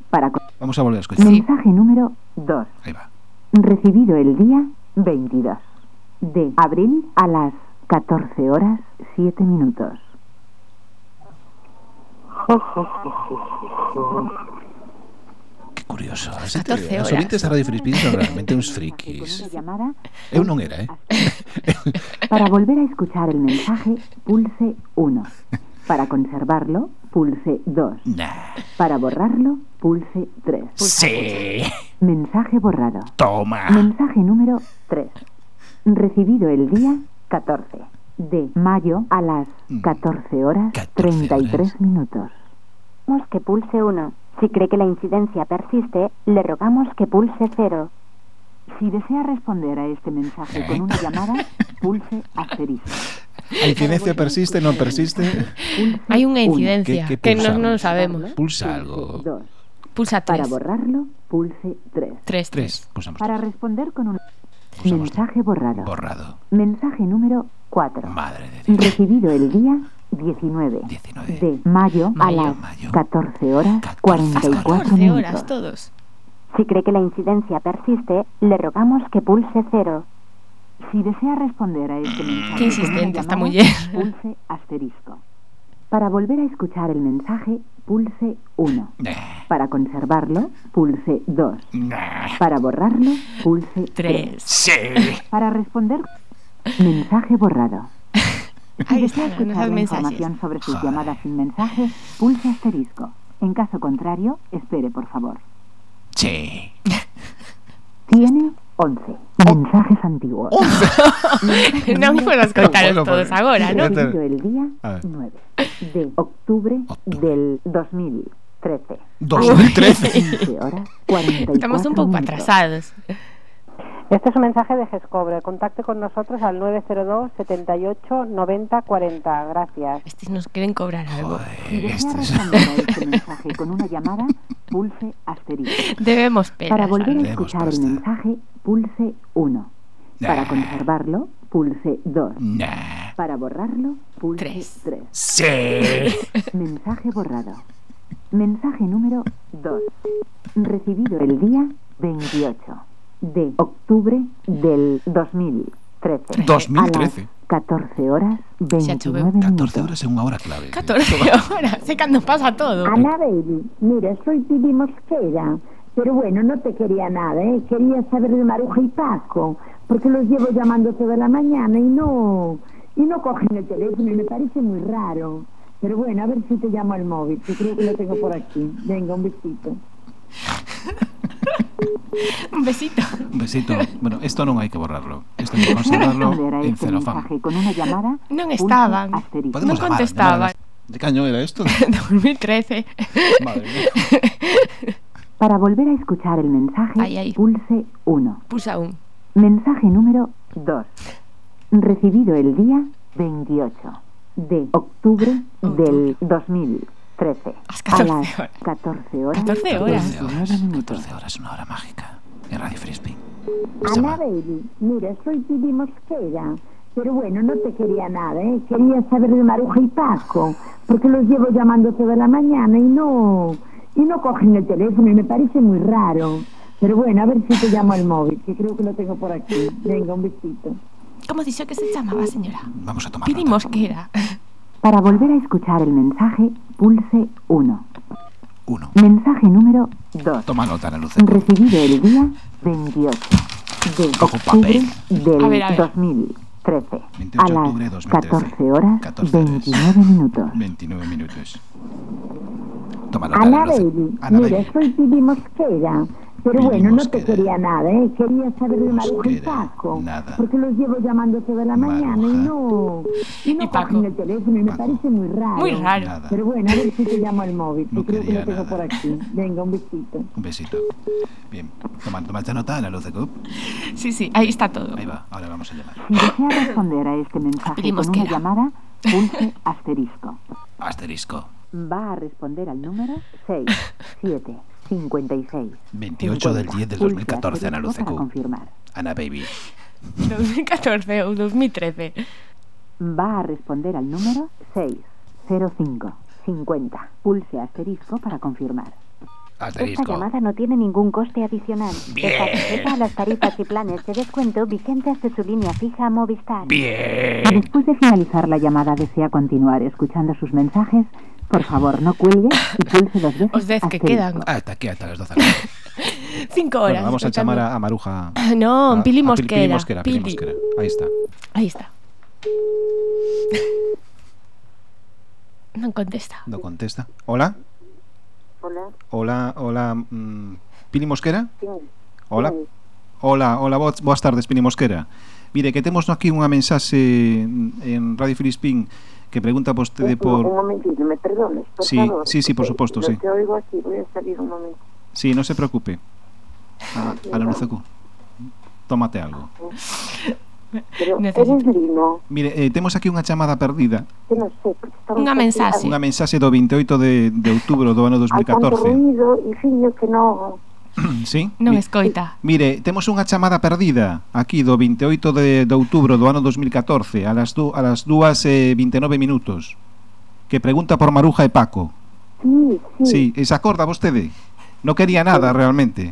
Para Vamos a volver a escuchar. Mensaje número 2. Ahí va. Recibido el día 22. De abril a las 14 horas 7 minutos. Curioso. 14 Os horas. oyentes da Radio Filispín son realmente uns frikis. Eu non era, eh? Para volver a escuchar el mensaje, pulse 1. Para conservarlo, pulse 2. Nah. Para borrarlo, pulse 3. Sí. Mensaje borrado. Toma. Mensaje número 3. Recibido el día 14 de mayo a las 14 horas 33 minutos. Que pulse 1. Si cree que la incidencia persiste, le rogamos que pulse 0. Si desea responder a este mensaje con una llamada, pulse asterisco. A incidencia persiste, non persiste? Hay una incidencia ¿Qué- qué que no, no lo sabemos. Pulsa algo. 2. Pulsa Para 3. borrarlo, pulse 3. 3. Tres. Pulsamos Para responder con un mensaje borrado. borrado. Mensaje número 4. Madre de Dios. Recibido el día 19, 19. de mayo, a Mayo. las Mayo. 14 horas 44 14 minutos. horas todos. Si cree que la incidencia persiste, le rogamos que pulse 0. Si desea responder a este mensaje, Qué insistente esta llamada, mujer. Pulse asterisco. Para volver a escuchar el mensaje, pulse 1. Nah. Para conservarlo, pulse 2. Nah. Para borrarlo, pulse 3. 3. Sí. Para responder, mensaje borrado. Si Ahí desea están escuchar los la mensajes. información sobre sus Joder. llamadas sin mensaje, pulse asterisco. En caso contrario, espere, por favor. Sí. Tiene 11 mensajes antiguos. no me puedas contaros Bueno, todos pues, ahora, ¿no? el día A ver. 9 de octubre Octubre. del 2013. 2013. 15 horas 44 Estamos un poco minutos. atrasados. Este es un mensaje de Gescobre. Contacte con nosotros al 902 78 90 40. Gracias. Estos nos quieren cobrar algo. Si Joder, desea este es- responder a este mensaje con una llamada, pulse asterisco. Debemos peras. Para volver a escuchar el mensaje, pulse 1. Para Nah. conservarlo, pulse 2. Nah. Para borrarlo, pulse Tres. 3. Sí. Mensaje borrado. Mensaje número 2. Recibido el día 28 de octubre del 2013. 2013. A las 14 horas Se ha hecho 29 14 minutos. horas en unha hora clave. 14 horas. Sé cuando pasa todo. Ana Baby, mira, soy Pidi Mosquera, pero bueno, no te quería nada, ¿eh? Quería saber de Maruja y Paco, porque los llevo llamando toda la mañana y no, y no cogen el teléfono y me parece muy raro. Pero bueno, a ver si te llamo al móvil, que creo que lo tengo por aquí. Venga, un besito. Un besito. Un besito. Bueno, esto non hai que borrarlo. Isto hai que conservarlo en este celofán. con una llamada, Non estaban. Non contestaban. De caño era esto? 2013. Madre mía. Para volver a escuchar el mensaje, Ay, ay. pulse 1. Pulsa un. Mensaje número 2. Recibido el día 28 de octubre del 2013. Las A 14 las horas. 14 horas. 14 horas. 14 horas. 14 horas, una hora mágica. En Radio Frisbee. Ana Baby, mira, soy Pidi Mosquera, pero bueno, no te quería nada, ¿eh? Quería saber de Maruja y Paco, porque los llevo llamando toda la mañana y no, y no cogen el teléfono y me parece muy raro. Pero bueno, a ver si te llamo al móvil, que creo que lo tengo por aquí. Venga, un besito. ¿Cómo dice que se llamaba, señora? Vamos a tomar Pidi nota. Mosquera. Para volver a escuchar el mensaje, pulse 1. Uno. Mensaje número 2. Toma nota, Luz. Recibido el día 28 de Cojo octubre papel. del A ver, a ver. 2013. 28 a de las octubre de 2013. 14 horas 14 horas. 29 minutos. 29 minutos. Toma nota, Ana Ana Luz. Baby, Ana mira, Baby. soy Pidi Mosquera, pero bueno, no te quería nada, ¿eh? Quería saber de Maruja y Mosquera, Paco, nada. porque los llevo llamando toda la mañana y no, y no Y cogen el teléfono y me Paco. parece muy raro. Muy raro. Nada. Pero bueno, a ver si te llamo al móvil, No creo que quería lo tengo nada. por aquí. Venga, un besito. Un besito. Bien. Toma, tomaste nota, Ana Luz de Cup. Sí, sí, ahí está todo. Ahí va. Ahora vamos a llamar. Si desea responder a este mensaje con una llamada, pulse asterisco. Asterisco. Va a responder al número 6, 7, 56. 28 del 10 del Pulse 2014, Ana Lucecu. confirmar. Ana Baby. 2014 o 2013. Va a responder al número 6, 05, 50. Pulse asterisco para confirmar. Esta Asterisco. llamada no tiene ningún coste adicional. Bien. Sujeta a las tarifas y planes de descuento vigentes de su línea fija Movistar. Bien. Después de finalizar la llamada, desea continuar escuchando sus mensajes. Por favor, no cuelgue y pulse dos veces. Os dez que asterisco. quedan. Ah, hasta aquí, hasta las 12. Cinco horas. Bueno, vamos a tratando. llamar a, a Maruja. No, a, Pili, a Mosquera. Pili Mosquera. Pili. Pili Mosquera. Ahí está. Ahí está. No contesta. No contesta. ¿Hola? Hola. Hola, hola. Mmm, ¿Pili Mosquera? Sí. Hola. Sí. Hola, hola, boas, boas tardes, Pini Mosquera. Mire, que temos aquí unha mensaxe en Radio Filispín que pregunta vostede un, por... Un momentito, me perdones, por sí, favor. Sí, sí, por suposto, sí. Te oigo aquí, voy a salir un momento. Sí, no se preocupe. A, a la luz. Tómate algo. Pero Necesito. Lino. Mire, eh, temos aquí unha chamada perdida. Que non sei, unha mensaxe. Unha mensaxe do 28 de, de outubro do ano 2014. Hai tanto ruido, e fiño que non... sí? Non escoita. Mire, temos unha chamada perdida aquí do 28 de, de outubro do ano 2014 a las, du, a las 2 eh, e eh, 29 minutos que pregunta por Maruja e Paco. Sí, sí. sí e se acorda vostede? Non quería nada sí. realmente.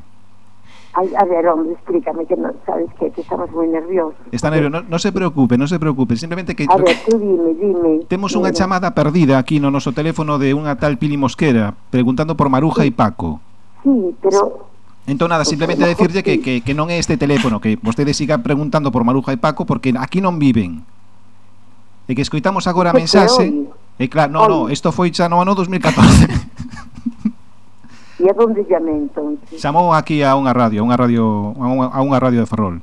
Ay, a ver, hombre, explícame que no, sabes que, que estamos moi nerviosos. Está nervioso, no, no se preocupe, non se preocupe, simplemente que... A ver, tú dime, dime. Temos unha chamada perdida aquí no noso teléfono de unha tal Pili Mosquera, preguntando por Maruja sí. e Paco. Sí, pero Entón, nada, simplemente decirlle que, que, que non é este teléfono, que vostede siga preguntando por Maruja e Paco, porque aquí non viven. E que escoitamos agora a mensaxe... E claro, non, non, isto foi xa no ano 2014. E a donde llamé, entonces? Chamou aquí a unha radio, a unha radio, a unha radio de Ferrol.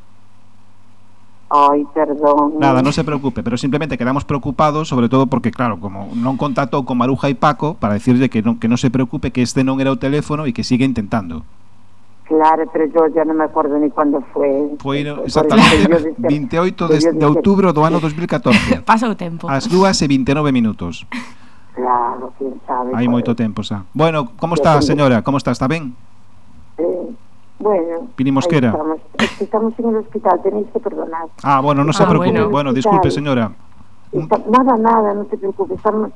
Ai, perdón. Nada, non se preocupe, pero simplemente quedamos preocupados, sobre todo porque, claro, como non contactou con Maruja e Paco para decirlle que non, que non se preocupe, que este non era o teléfono e que sigue intentando. Claro, pero yo ya non me acordo ni cando foi. Foi no, exactamente dixen, 28 de, dixen, de outubro do ano 2014. Pasa o tempo. As 2 e 29 minutos. Claro, quién sabe. Hai moito tempo, xa. Bueno, como está, señora? Como está? Está ben? Eh, Bueno, Pinimos Estamos. Es que estamos en el hospital, tenéis que perdonar. Ah, bueno, no se ah, preocupe. Bueno. bueno, disculpe, señora. Está, nada, nada, no te preocupes. Estamos,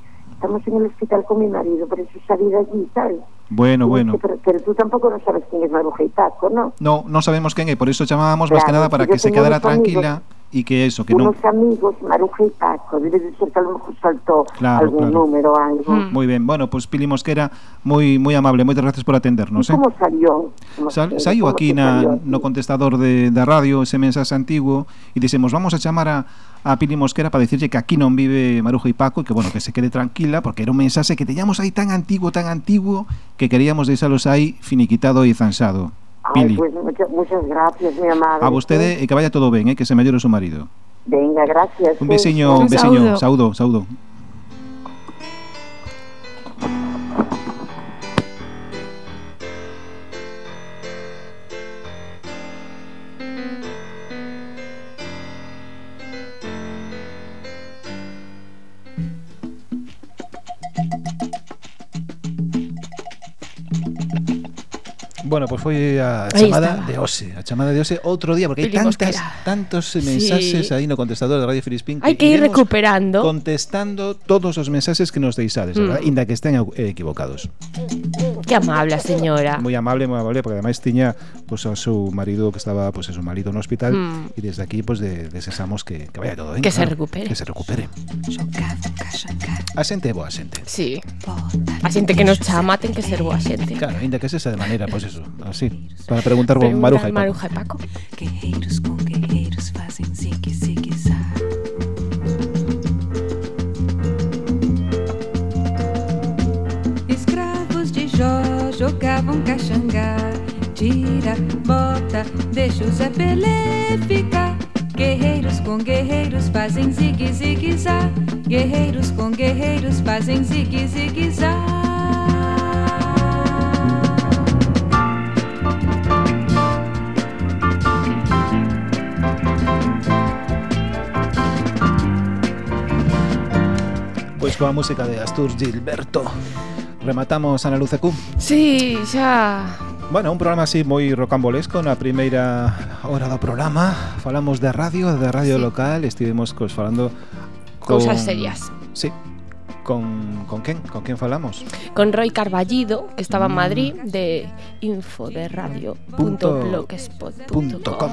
estamos en el hospital con mi marido, por eso salí de allí, ¿sabes? Bueno, bueno. Pero, pero tú tampoco no sabes quién es Maruja y Paco, ¿no? No, non sabemos quen é, por iso chamábamos máis que Claro, nada para que se quedara amigos- tranquila e que eso, que Unos amigos, Maruja y Paco. Debe de ser que a lo mejor saltó Claro, algún claro. número o algo. Moi ben, bueno, pois Pili Mosquera moi moi amable, moitas gracias por atendernos, eh. ¿Cómo salió? No Sal, ¿cómo aquí que na, salió? no contestador de, da radio ese mensaxe antigo e dixemos, vamos a chamar a, a Pili Mosquera para decirlle que aquí non vive Maruja e Paco e que, bueno, que se quede tranquila porque era un mensaxe que teñamos aí tan antigo, tan antigo que queríamos deixalos aí finiquitado e zanxado. Pili. Ay, pues, muchas gracias, mi amado. A vostede e que vaya todo ben, eh, que se mellore o seu marido. Venga, gracias. Un besiño, sí. un besiño, Saúdo, saúdo. Bueno, pois foi a chamada de Ose, a chamada de Ose outro día, porque hai Pili tantas, Mosquera. tantos Sí. mensaxes aí no contestador de Radio Filispín Hai que ir recuperando. contestando todos os mensaxes que nos deixades, Mm. verdad? Inda que estén eh, equivocados. Que amable a señora. Moi amable, moi amable, porque ademais tiña pois, a seu marido que estaba, pois, a seu marido no hospital Mm. e desde aquí pois de, desexamos que, que vaya todo ben. Que se claro, recupere. Que se recupere. A xente é boa xente. Sí. A xente que nos chama ten que ser boa xente. Claro, ainda que sexa de maneira, pois eso, así, para preguntar Preguntar Maruja e Paco. Maruja e Paco. Guerreiros com guerreiros fazem zigue-zigue-zá. Escravos de Jó jogavam caxangá. Tira, bota, deixa o Zé Pelé ficar. Guerreiros com guerreiros fazem zigue-zigue-zá. Guerreiros com guerreiros fazem pois coa música de Astur Gilberto. Rematamos Ana Luce Q? Si, sí, xa. Bueno, un programa así moi rocambolesco na primeira hora do programa. Falamos de radio, de radio sí. local Estivemos cos falando con... Cousas serias. Sí, Con, con quen? Con quen falamos? Con Roy Carballido, que estaba en Mm. Madrid De infoderadio.blogspot.com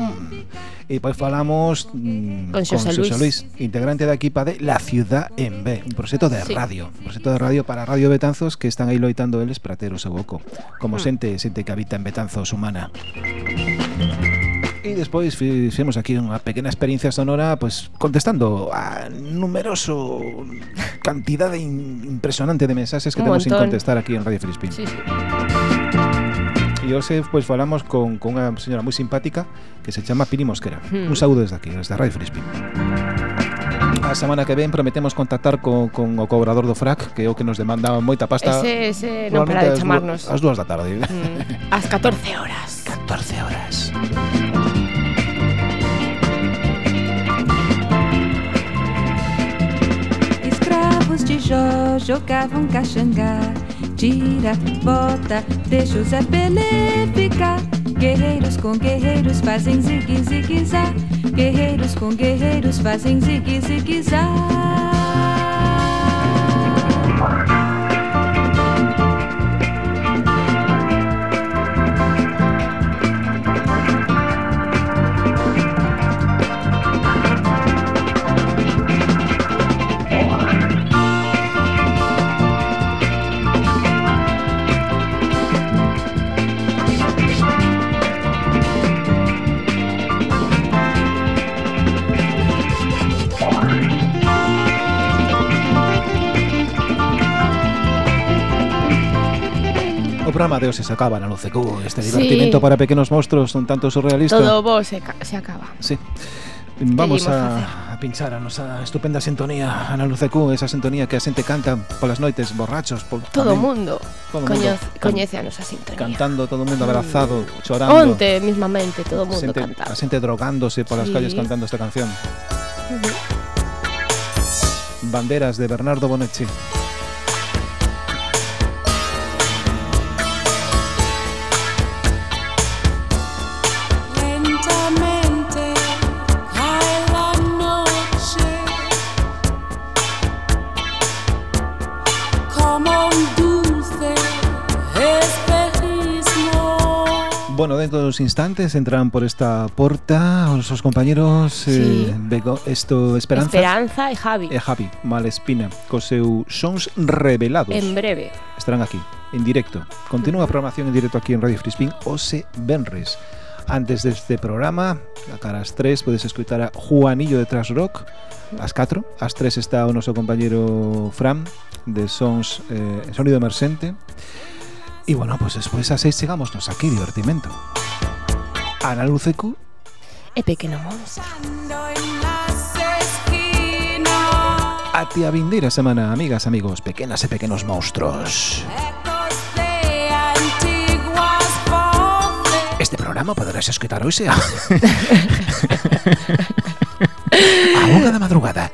E pois falamos mm, Con Xosé Luis. integrante da equipa de La Ciudad en B, un proxecto de Sí. radio, un proxecto de radio para Radio Betanzos que están aí loitando eles para ter o seu oco, como Hmm. xente, xente que habita en Betanzos humana. E despois fixemos aquí unha pequena experiencia sonora pues, contestando a numeroso cantidade in, impresionante de mensaxes que Un temos sin contestar aquí en Radio Filispín. Sí, sí. E hoxe pois pues, falamos con, con unha señora moi simpática que se chama Pini Mosquera. Hmm. Un saúdo desde aquí, desde Radio Filispín. A semana que ven prometemos contactar con, con o cobrador do frac Que é o que nos demanda moita pasta Ese, ese non para de chamarnos As dúas da tarde mm, As 14 horas 14 horas Escravos de Jó jogavam caxangá. Tira, bota, deixa o Zé Pelé ficar. Guerreiros com guerreiros fazem zigue zigue zá. Guerreiros com guerreiros fazem zigue zigue zá. programa de hoxe se acaba na LCQ Este divertimento sí. para pequenos monstruos un tanto surrealista Todo vos se, se acaba. Sí. Vamos a, a, pinchar a nosa estupenda sintonía A na LCQ, esa sintonía que a xente canta polas noites borrachos por, Todo o mundo, todo Coño, mundo coñece a nosa sintonía. Cantando, todo o mundo abrazado, mm. chorando. Onte, mismamente, todo o mundo xente, cantando A xente drogándose polas sí. calles cantando esta canción. Uh -huh. Banderas de Bernardo Bonetti. Bueno, dentro dos instantes entran por esta porta os seus compañeros sí. eh, Bego, esto Esperanza. Esperanza e Javi. E Javi Malespina co seus sons revelados. En breve. Estarán aquí, en directo. Continúa a programación en directo aquí en Radio Frispín, Ose Benres. Antes deste programa, a cara ás 3 podes escutar a Juanillo de Trash Rock ás 4, ás 3 está o noso compañero Fran de Sons eh, Sonido Emerxente E bueno, pues despois a 6 chegamos nos aquí, divertimento. Ana Lucecu, E pequeno monstro a ti a vindeira semana, amigas, amigos, pequenas e pequenos monstruos. Este programa poderás escutar hoxe a... a unha da madrugada.